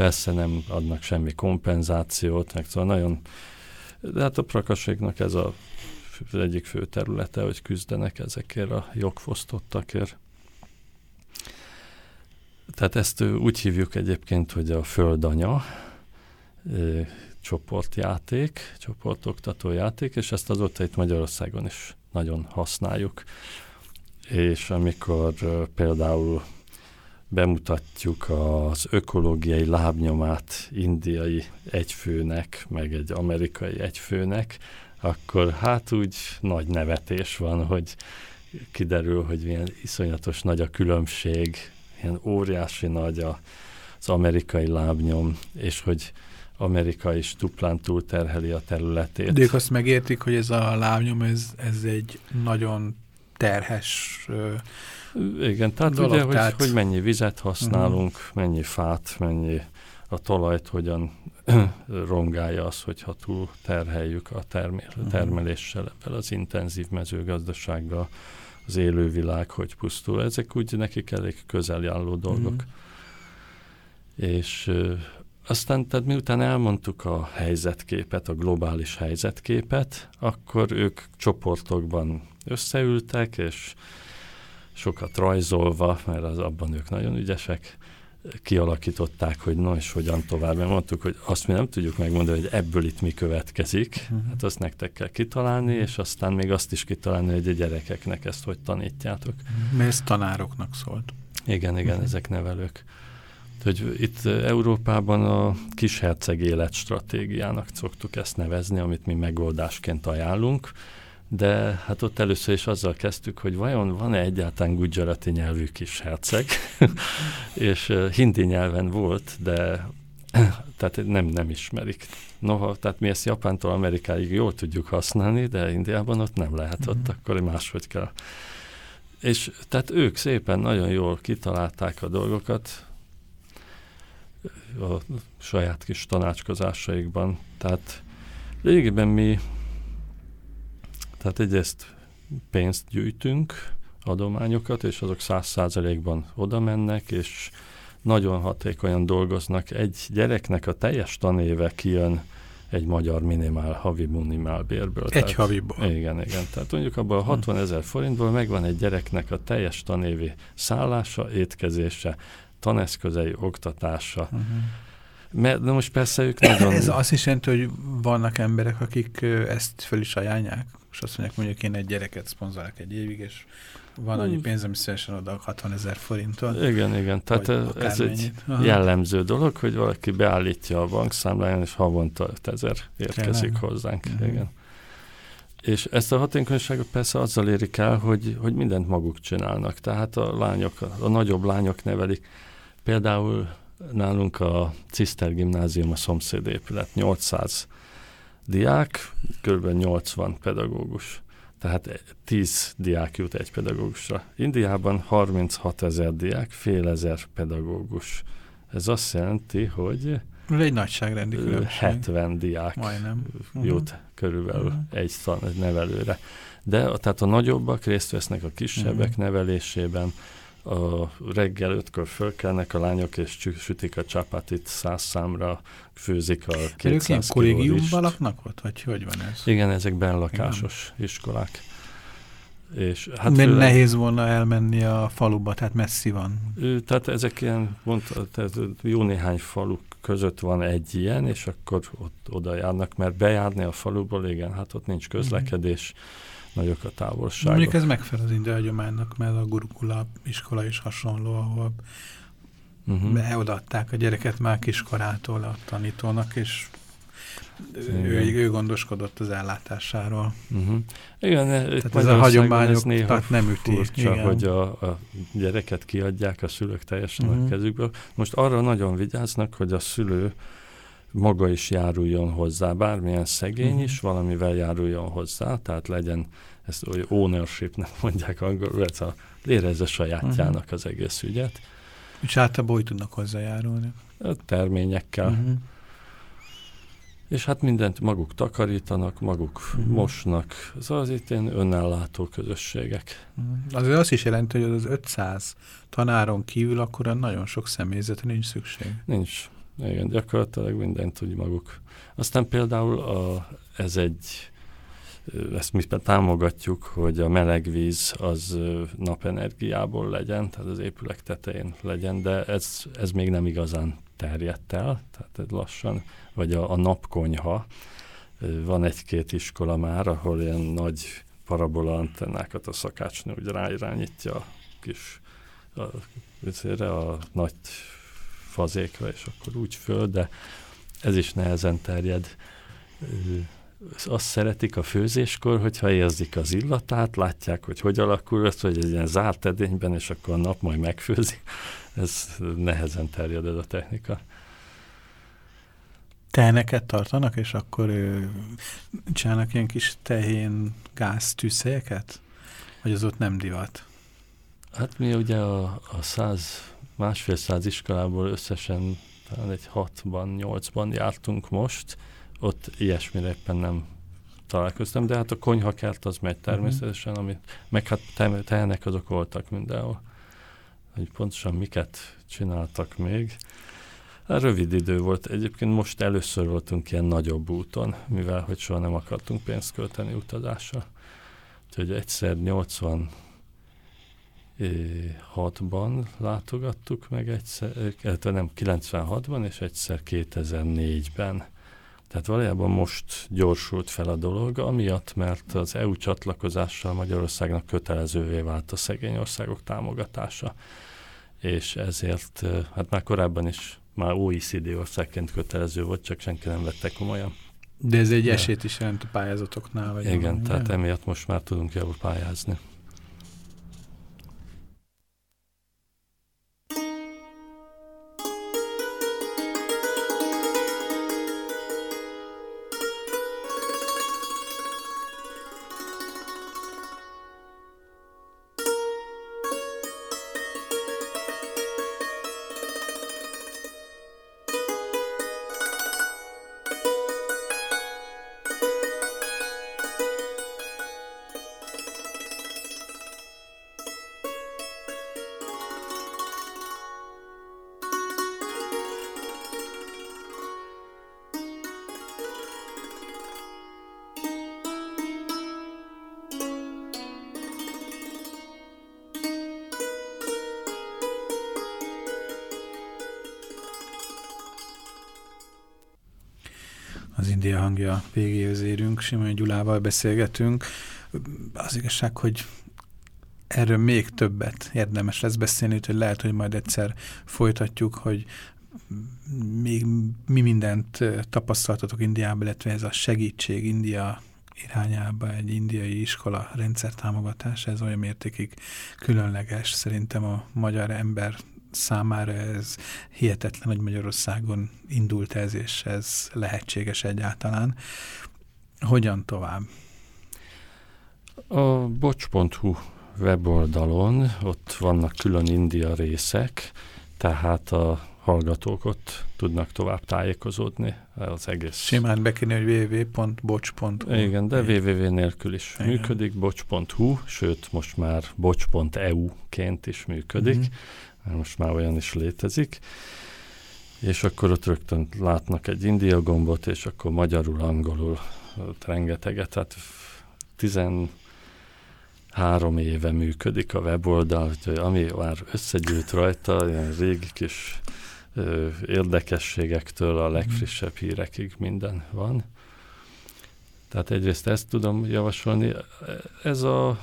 [SPEAKER 7] persze nem adnak semmi kompenzációt, meg szóval nagyon, de hát a prakaséknak ez a, az egyik fő területe, hogy küzdenek ezekért a jogfosztottakért. Tehát ezt úgy hívjuk egyébként, hogy a földanya csoportjáték, csoportoktató játék, és ezt azóta itt Magyarországon is nagyon használjuk. És amikor például bemutatjuk az ökológiai lábnyomát indiai egyfőnek, meg egy amerikai egyfőnek, akkor hát úgy nagy nevetés van, hogy kiderül, hogy milyen iszonyatos nagy a különbség, ilyen óriási nagy a, az amerikai lábnyom, és hogy Amerika is duplán túlterheli a területét.
[SPEAKER 1] De ők azt megértik, hogy ez a lábnyom, ez, ez egy nagyon terhes
[SPEAKER 7] igen, tehát dolog, ugye, tehát... Hogy, hogy mennyi vizet használunk, uh-huh. mennyi fát, mennyi a talajt, hogyan [clears throat] rongálja az, hogyha túl terheljük a termel, uh-huh. termeléssel, ebben az intenzív mezőgazdasággal, az élővilág, hogy pusztul. Ezek úgy nekik elég közel álló dolgok. Uh-huh. És aztán, tehát miután elmondtuk a helyzetképet, a globális helyzetképet, akkor ők csoportokban összeültek, és sokat rajzolva, mert az abban ők nagyon ügyesek, kialakították, hogy na és hogyan tovább. Mert mondtuk, hogy azt mi nem tudjuk megmondani, hogy ebből itt mi következik, uh-huh. hát azt nektek kell kitalálni, és aztán még azt is kitalálni, hogy a gyerekeknek ezt hogy tanítjátok.
[SPEAKER 1] Mert ez tanároknak szólt.
[SPEAKER 7] Igen, igen, uh-huh. ezek nevelők. Hogy itt Európában a kisherceg életstratégiának szoktuk ezt nevezni, amit mi megoldásként ajánlunk, de hát ott először is azzal kezdtük, hogy vajon van-e egyáltalán gujarati nyelvű kis herceg, [laughs] és hindi nyelven volt, de [clears throat] tehát nem, nem ismerik. Noha, tehát mi ezt Japántól Amerikáig jól tudjuk használni, de Indiában ott nem lehet, ott mm-hmm. akkor máshogy kell. És tehát ők szépen nagyon jól kitalálták a dolgokat a saját kis tanácskozásaikban. Tehát lényegében mi tehát egyrészt pénzt gyűjtünk, adományokat, és azok száz százalékban oda mennek, és nagyon hatékonyan dolgoznak. Egy gyereknek a teljes tanéve kijön egy magyar minimál, havi minimál bérből. Egy
[SPEAKER 1] tehát, haviból.
[SPEAKER 7] Igen, igen. Tehát mondjuk abban a 60 ezer forintból megvan egy gyereknek a teljes tanévi szállása, étkezése, taneszközei, oktatása, uh-huh Mert, de most persze ők nagyon...
[SPEAKER 1] Ez azt is jelenti, hogy vannak emberek, akik ezt föl is ajánlják, és azt mondják, mondjuk én egy gyereket szponzorálok egy évig, és van annyi
[SPEAKER 7] Hmm.
[SPEAKER 1] pénzem, szívesen odaadok 60 ezer forintot.
[SPEAKER 7] Igen, igen. Tehát ez egy
[SPEAKER 1] akármennyit. Aha.
[SPEAKER 7] jellemző dolog, hogy valaki beállítja a bankszámláján, és havonta 5000 érkezik
[SPEAKER 1] Tényleg?
[SPEAKER 7] hozzánk.
[SPEAKER 1] Mhm.
[SPEAKER 7] Igen. És ezt a hatékonyságot persze azzal érik el, hogy, hogy mindent maguk csinálnak. Tehát a lányok, a nagyobb lányok nevelik. Például nálunk a Ciszter gimnázium a szomszéd épület, 800 diák, kb. 80 pedagógus. Tehát 10 diák jut egy pedagógusra. Indiában 36 ezer diák, fél ezer pedagógus. Ez azt jelenti, hogy
[SPEAKER 1] egy nagyságrendi különbség.
[SPEAKER 7] 70 diák
[SPEAKER 1] Majdnem.
[SPEAKER 7] Jut körülbelül
[SPEAKER 1] Mhm.
[SPEAKER 7] egy tan- nevelőre. De tehát a nagyobbak részt vesznek a kisebbek
[SPEAKER 1] Mhm.
[SPEAKER 7] nevelésében, a reggel ötkor fölkelnek a lányok, és sütik a csapatit száz számra, főzik a
[SPEAKER 1] Mert ők
[SPEAKER 7] 200
[SPEAKER 1] ilyen kollégiumban laknak ott, vagy hogy van ez?
[SPEAKER 7] Igen, ezek benlakásos iskolák. És hát főleg-
[SPEAKER 1] nehéz volna elmenni a faluba, tehát messzi van.
[SPEAKER 7] Tehát ezek ilyen, mondta, tehát jó néhány falu között van egy ilyen, és akkor ott oda járnak, mert bejárni a faluból, igen, hát ott nincs közlekedés, nagyok a távolságok.
[SPEAKER 1] Mondjuk ez megfelel az indiai hagyománynak, mert a gurukula iskola is hasonló, ahol
[SPEAKER 7] uh-huh.
[SPEAKER 1] beodatták a gyereket már kiskorától a tanítónak, és
[SPEAKER 7] Igen.
[SPEAKER 1] ő, ő gondoskodott az ellátásáról.
[SPEAKER 7] Uh-huh. Igen, e-
[SPEAKER 1] Tehát ez a hagyományok
[SPEAKER 7] néha
[SPEAKER 1] nem üti.
[SPEAKER 7] furcsa,
[SPEAKER 1] igen.
[SPEAKER 7] hogy a, a gyereket kiadják a szülők teljesen uh-huh. a
[SPEAKER 1] Mhm.
[SPEAKER 7] kezükből. Most arra nagyon vigyáznak, hogy a szülő maga is járuljon hozzá, bármilyen szegény
[SPEAKER 1] Mhm.
[SPEAKER 7] uh-huh. is valamivel járuljon hozzá, tehát legyen ezt ownershipnek mondják angolul, ez a érezze sajátjának
[SPEAKER 1] Mhm.
[SPEAKER 7] uh-huh. az egész ügyet,
[SPEAKER 1] És általában úgy tudnak hozzájárulni.
[SPEAKER 7] a terményekkel, uh-huh. És hát mindent maguk takarítanak, maguk uh-huh. mosnak, ez az itt ilyen önellátó közösségek.
[SPEAKER 1] Mhm. Azért azt is jelenti, hogy az 500 tanáron kívül akkor nagyon sok személyzetre nincs szükség.
[SPEAKER 7] Nincs. Igen, gyakorlatilag mindent úgy maguk. Aztán például a, ez egy, ezt mi támogatjuk, hogy a meleg víz az napenergiából legyen, tehát az épület tetején legyen, de ez, ez még nem igazán terjedt el, tehát ez lassan, vagy a, a napkonyha, van egy-két iskola már, ahol ilyen nagy parabola antennákat a szakácsnő úgy ráirányítja a kis a, ezére a nagy fazékra, és akkor úgy föl, de ez is nehezen terjed. Azt szeretik a főzéskor, hogyha érzik az illatát, látják, hogy hogy alakul ez, hogy egy ilyen zárt edényben, és akkor a nap majd megfőzi. Ez nehezen terjed ez a technika.
[SPEAKER 1] Teheneket tartanak, és akkor ő, csinálnak ilyen kis tehén gáz tűzhelyeket? Vagy az ott nem divat?
[SPEAKER 7] Hát mi ugye a, a száz, másfél száz iskolából összesen talán egy hatban, nyolcban jártunk most, ott ilyesmire éppen nem találkoztam, de hát a konyhakert az megy természetesen, amit, meg hát te- tehenek azok voltak mindenhol. Hogy pontosan miket csináltak még. Hát rövid idő volt. Egyébként most először voltunk ilyen nagyobb úton, mivel hogy soha nem akartunk pénzt költeni utazásra. Úgyhogy egyszer 80 6-ban látogattuk meg egyszer, illetve nem 96-ban, és egyszer 2004-ben. Tehát valójában most gyorsult fel a dolog, amiatt, mert az EU csatlakozással Magyarországnak kötelezővé vált a szegény országok támogatása. És ezért, hát már korábban is már OECD országként kötelező volt, csak senki nem vette komolyan.
[SPEAKER 1] De ez egy
[SPEAKER 7] De.
[SPEAKER 1] esélyt is jelent a pályázatoknál? Vagy
[SPEAKER 7] Igen,
[SPEAKER 1] valami,
[SPEAKER 7] tehát
[SPEAKER 1] ugye?
[SPEAKER 7] emiatt most már tudunk jól pályázni.
[SPEAKER 1] India hangja végéhez érünk, Simon Gyulával beszélgetünk. Az igazság, hogy erről még többet érdemes lesz beszélni, hogy lehet, hogy majd egyszer folytatjuk, hogy még mi mindent tapasztaltatok Indiában, illetve ez a segítség India irányába egy indiai iskola rendszer támogatása, ez olyan mértékig különleges. Szerintem a magyar ember számára ez hihetetlen, hogy Magyarországon indult ez, és ez lehetséges egyáltalán. Hogyan tovább?
[SPEAKER 7] A bocs.hu weboldalon ott vannak külön India részek, tehát a hallgatók ott tudnak tovább tájékozódni az egész.
[SPEAKER 1] Simán bekéne, hogy www.bocs.hu.
[SPEAKER 7] Igen, de www nélkül is Igen. működik, bocs.hu, sőt most már bocs.eu-ként is működik, mm-hmm. Most már olyan is létezik. És akkor ott rögtön látnak egy india gombot, és akkor magyarul, angolul rengeteget, tehát tizen három éve működik a weboldal, ami már összegyűlt rajta, ilyen régi kis ö, érdekességektől a legfrissebb hírekig minden van. Tehát egyrészt ezt tudom javasolni. Ez a,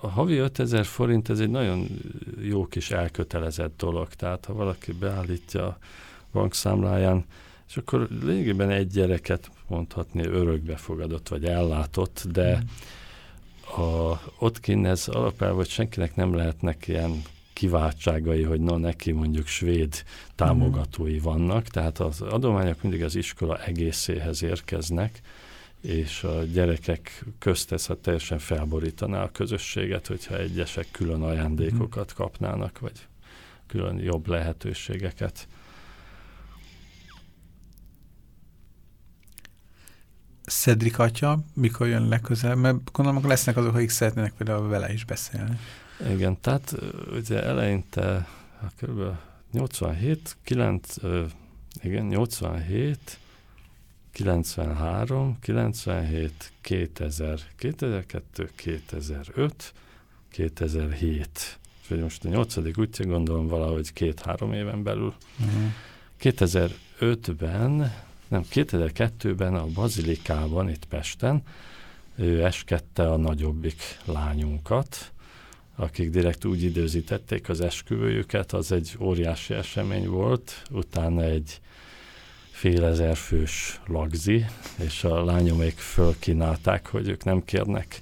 [SPEAKER 7] a havi 5000 forint, ez egy nagyon jó kis elkötelezett dolog. Tehát ha valaki beállítja a bankszámláján, és akkor lényegében egy gyereket mondhatni örökbefogadott vagy ellátott, de mm a, ott kint ez alapjában, hogy senkinek nem lehetnek ilyen kiváltságai, hogy na neki mondjuk svéd támogatói vannak, tehát az adományok mindig az iskola egészéhez érkeznek, és a gyerekek közt ez hát teljesen felborítaná a közösséget, hogyha egyesek külön ajándékokat kapnának, vagy külön jobb lehetőségeket.
[SPEAKER 1] Cedric atya, mikor jön legközelebb, mert gondolom, akkor lesznek azok, akik szeretnének például vele is beszélni.
[SPEAKER 7] Igen, tehát ugye eleinte kb. 87, 9, igen, 87, 93, 97, 2000, 2002, 2005, 2007. És most a nyolcadik útja gondolom valahogy két-három éven belül. Uh-huh. 2005-ben nem, 2002-ben a Bazilikában, itt Pesten, ő eskedte a nagyobbik lányunkat, akik direkt úgy időzítették az esküvőjüket, az egy óriási esemény volt, utána egy fél ezer fős lagzi, és a lányomék fölkínálták, hogy ők nem kérnek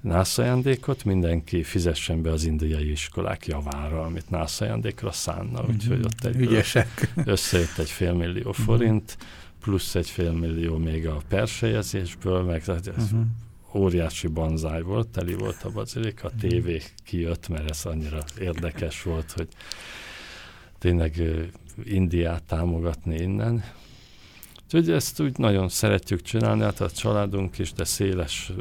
[SPEAKER 7] nászajándékot, mindenki fizessen be az indiai iskolák javára, amit nászajándékra szánna, úgyhogy ott egy
[SPEAKER 1] Ügyesek.
[SPEAKER 7] összejött egy félmillió forint, plusz egy fél millió még a persejezésből, meg ez uh-huh. óriási banzáj volt, teli volt a bazilika, a mhm. tévé kijött, mert ez annyira érdekes volt, hogy tényleg Indiát támogatni innen. Úgyhogy ezt úgy nagyon szeretjük csinálni, hát a családunk is, de széles,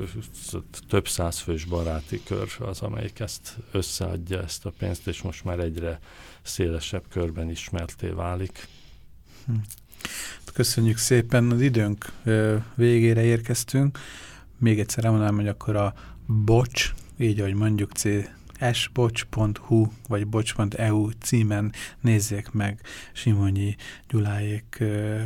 [SPEAKER 7] több százfős baráti kör az, amelyik ezt összeadja ezt a pénzt, és most már egyre szélesebb körben ismerté válik.
[SPEAKER 1] Hm. Köszönjük szépen, az időnk végére érkeztünk. Még egyszer elmondanám, hogy akkor a bocs, így ahogy mondjuk C sbocs.hu vagy bocs.eu címen nézzék meg Simonyi Gyuláék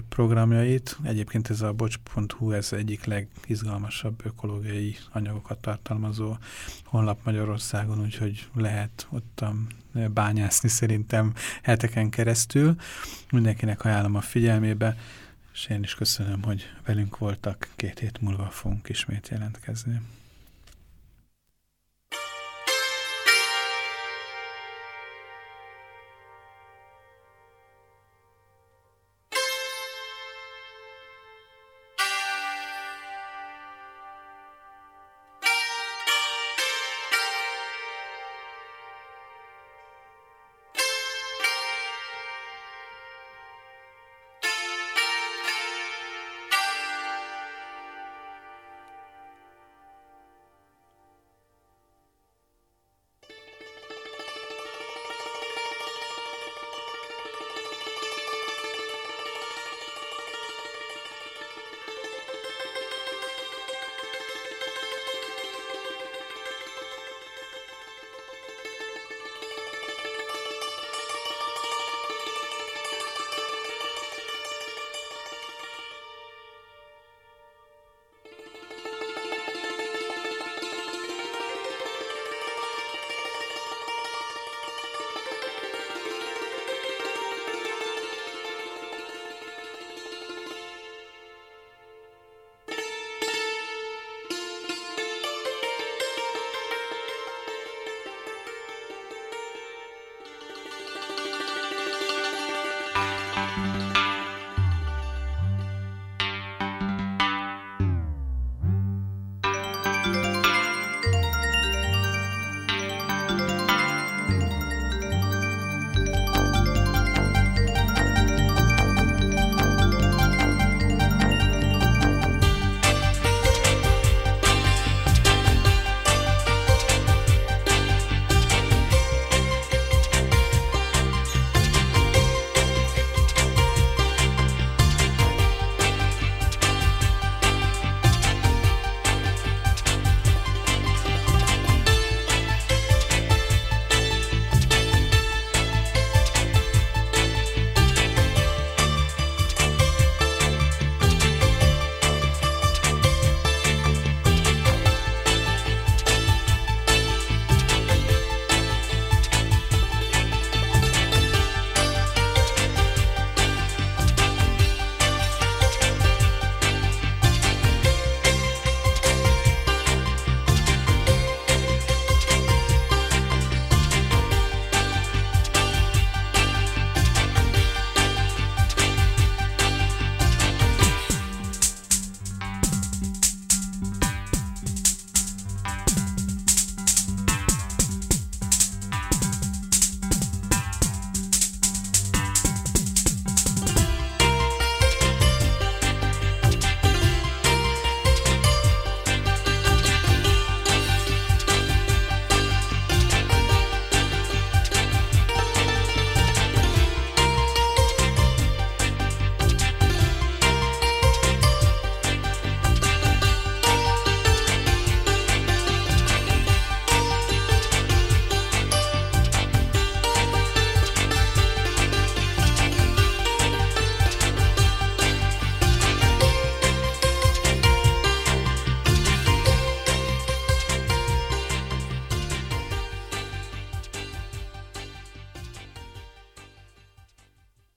[SPEAKER 1] programjait. Egyébként ez a bocs.hu ez egyik legizgalmasabb ökológiai anyagokat tartalmazó honlap Magyarországon, úgyhogy lehet ott bányászni szerintem heteken keresztül. Mindenkinek ajánlom a figyelmébe, és én is köszönöm, hogy velünk voltak. Két hét múlva fogunk ismét jelentkezni.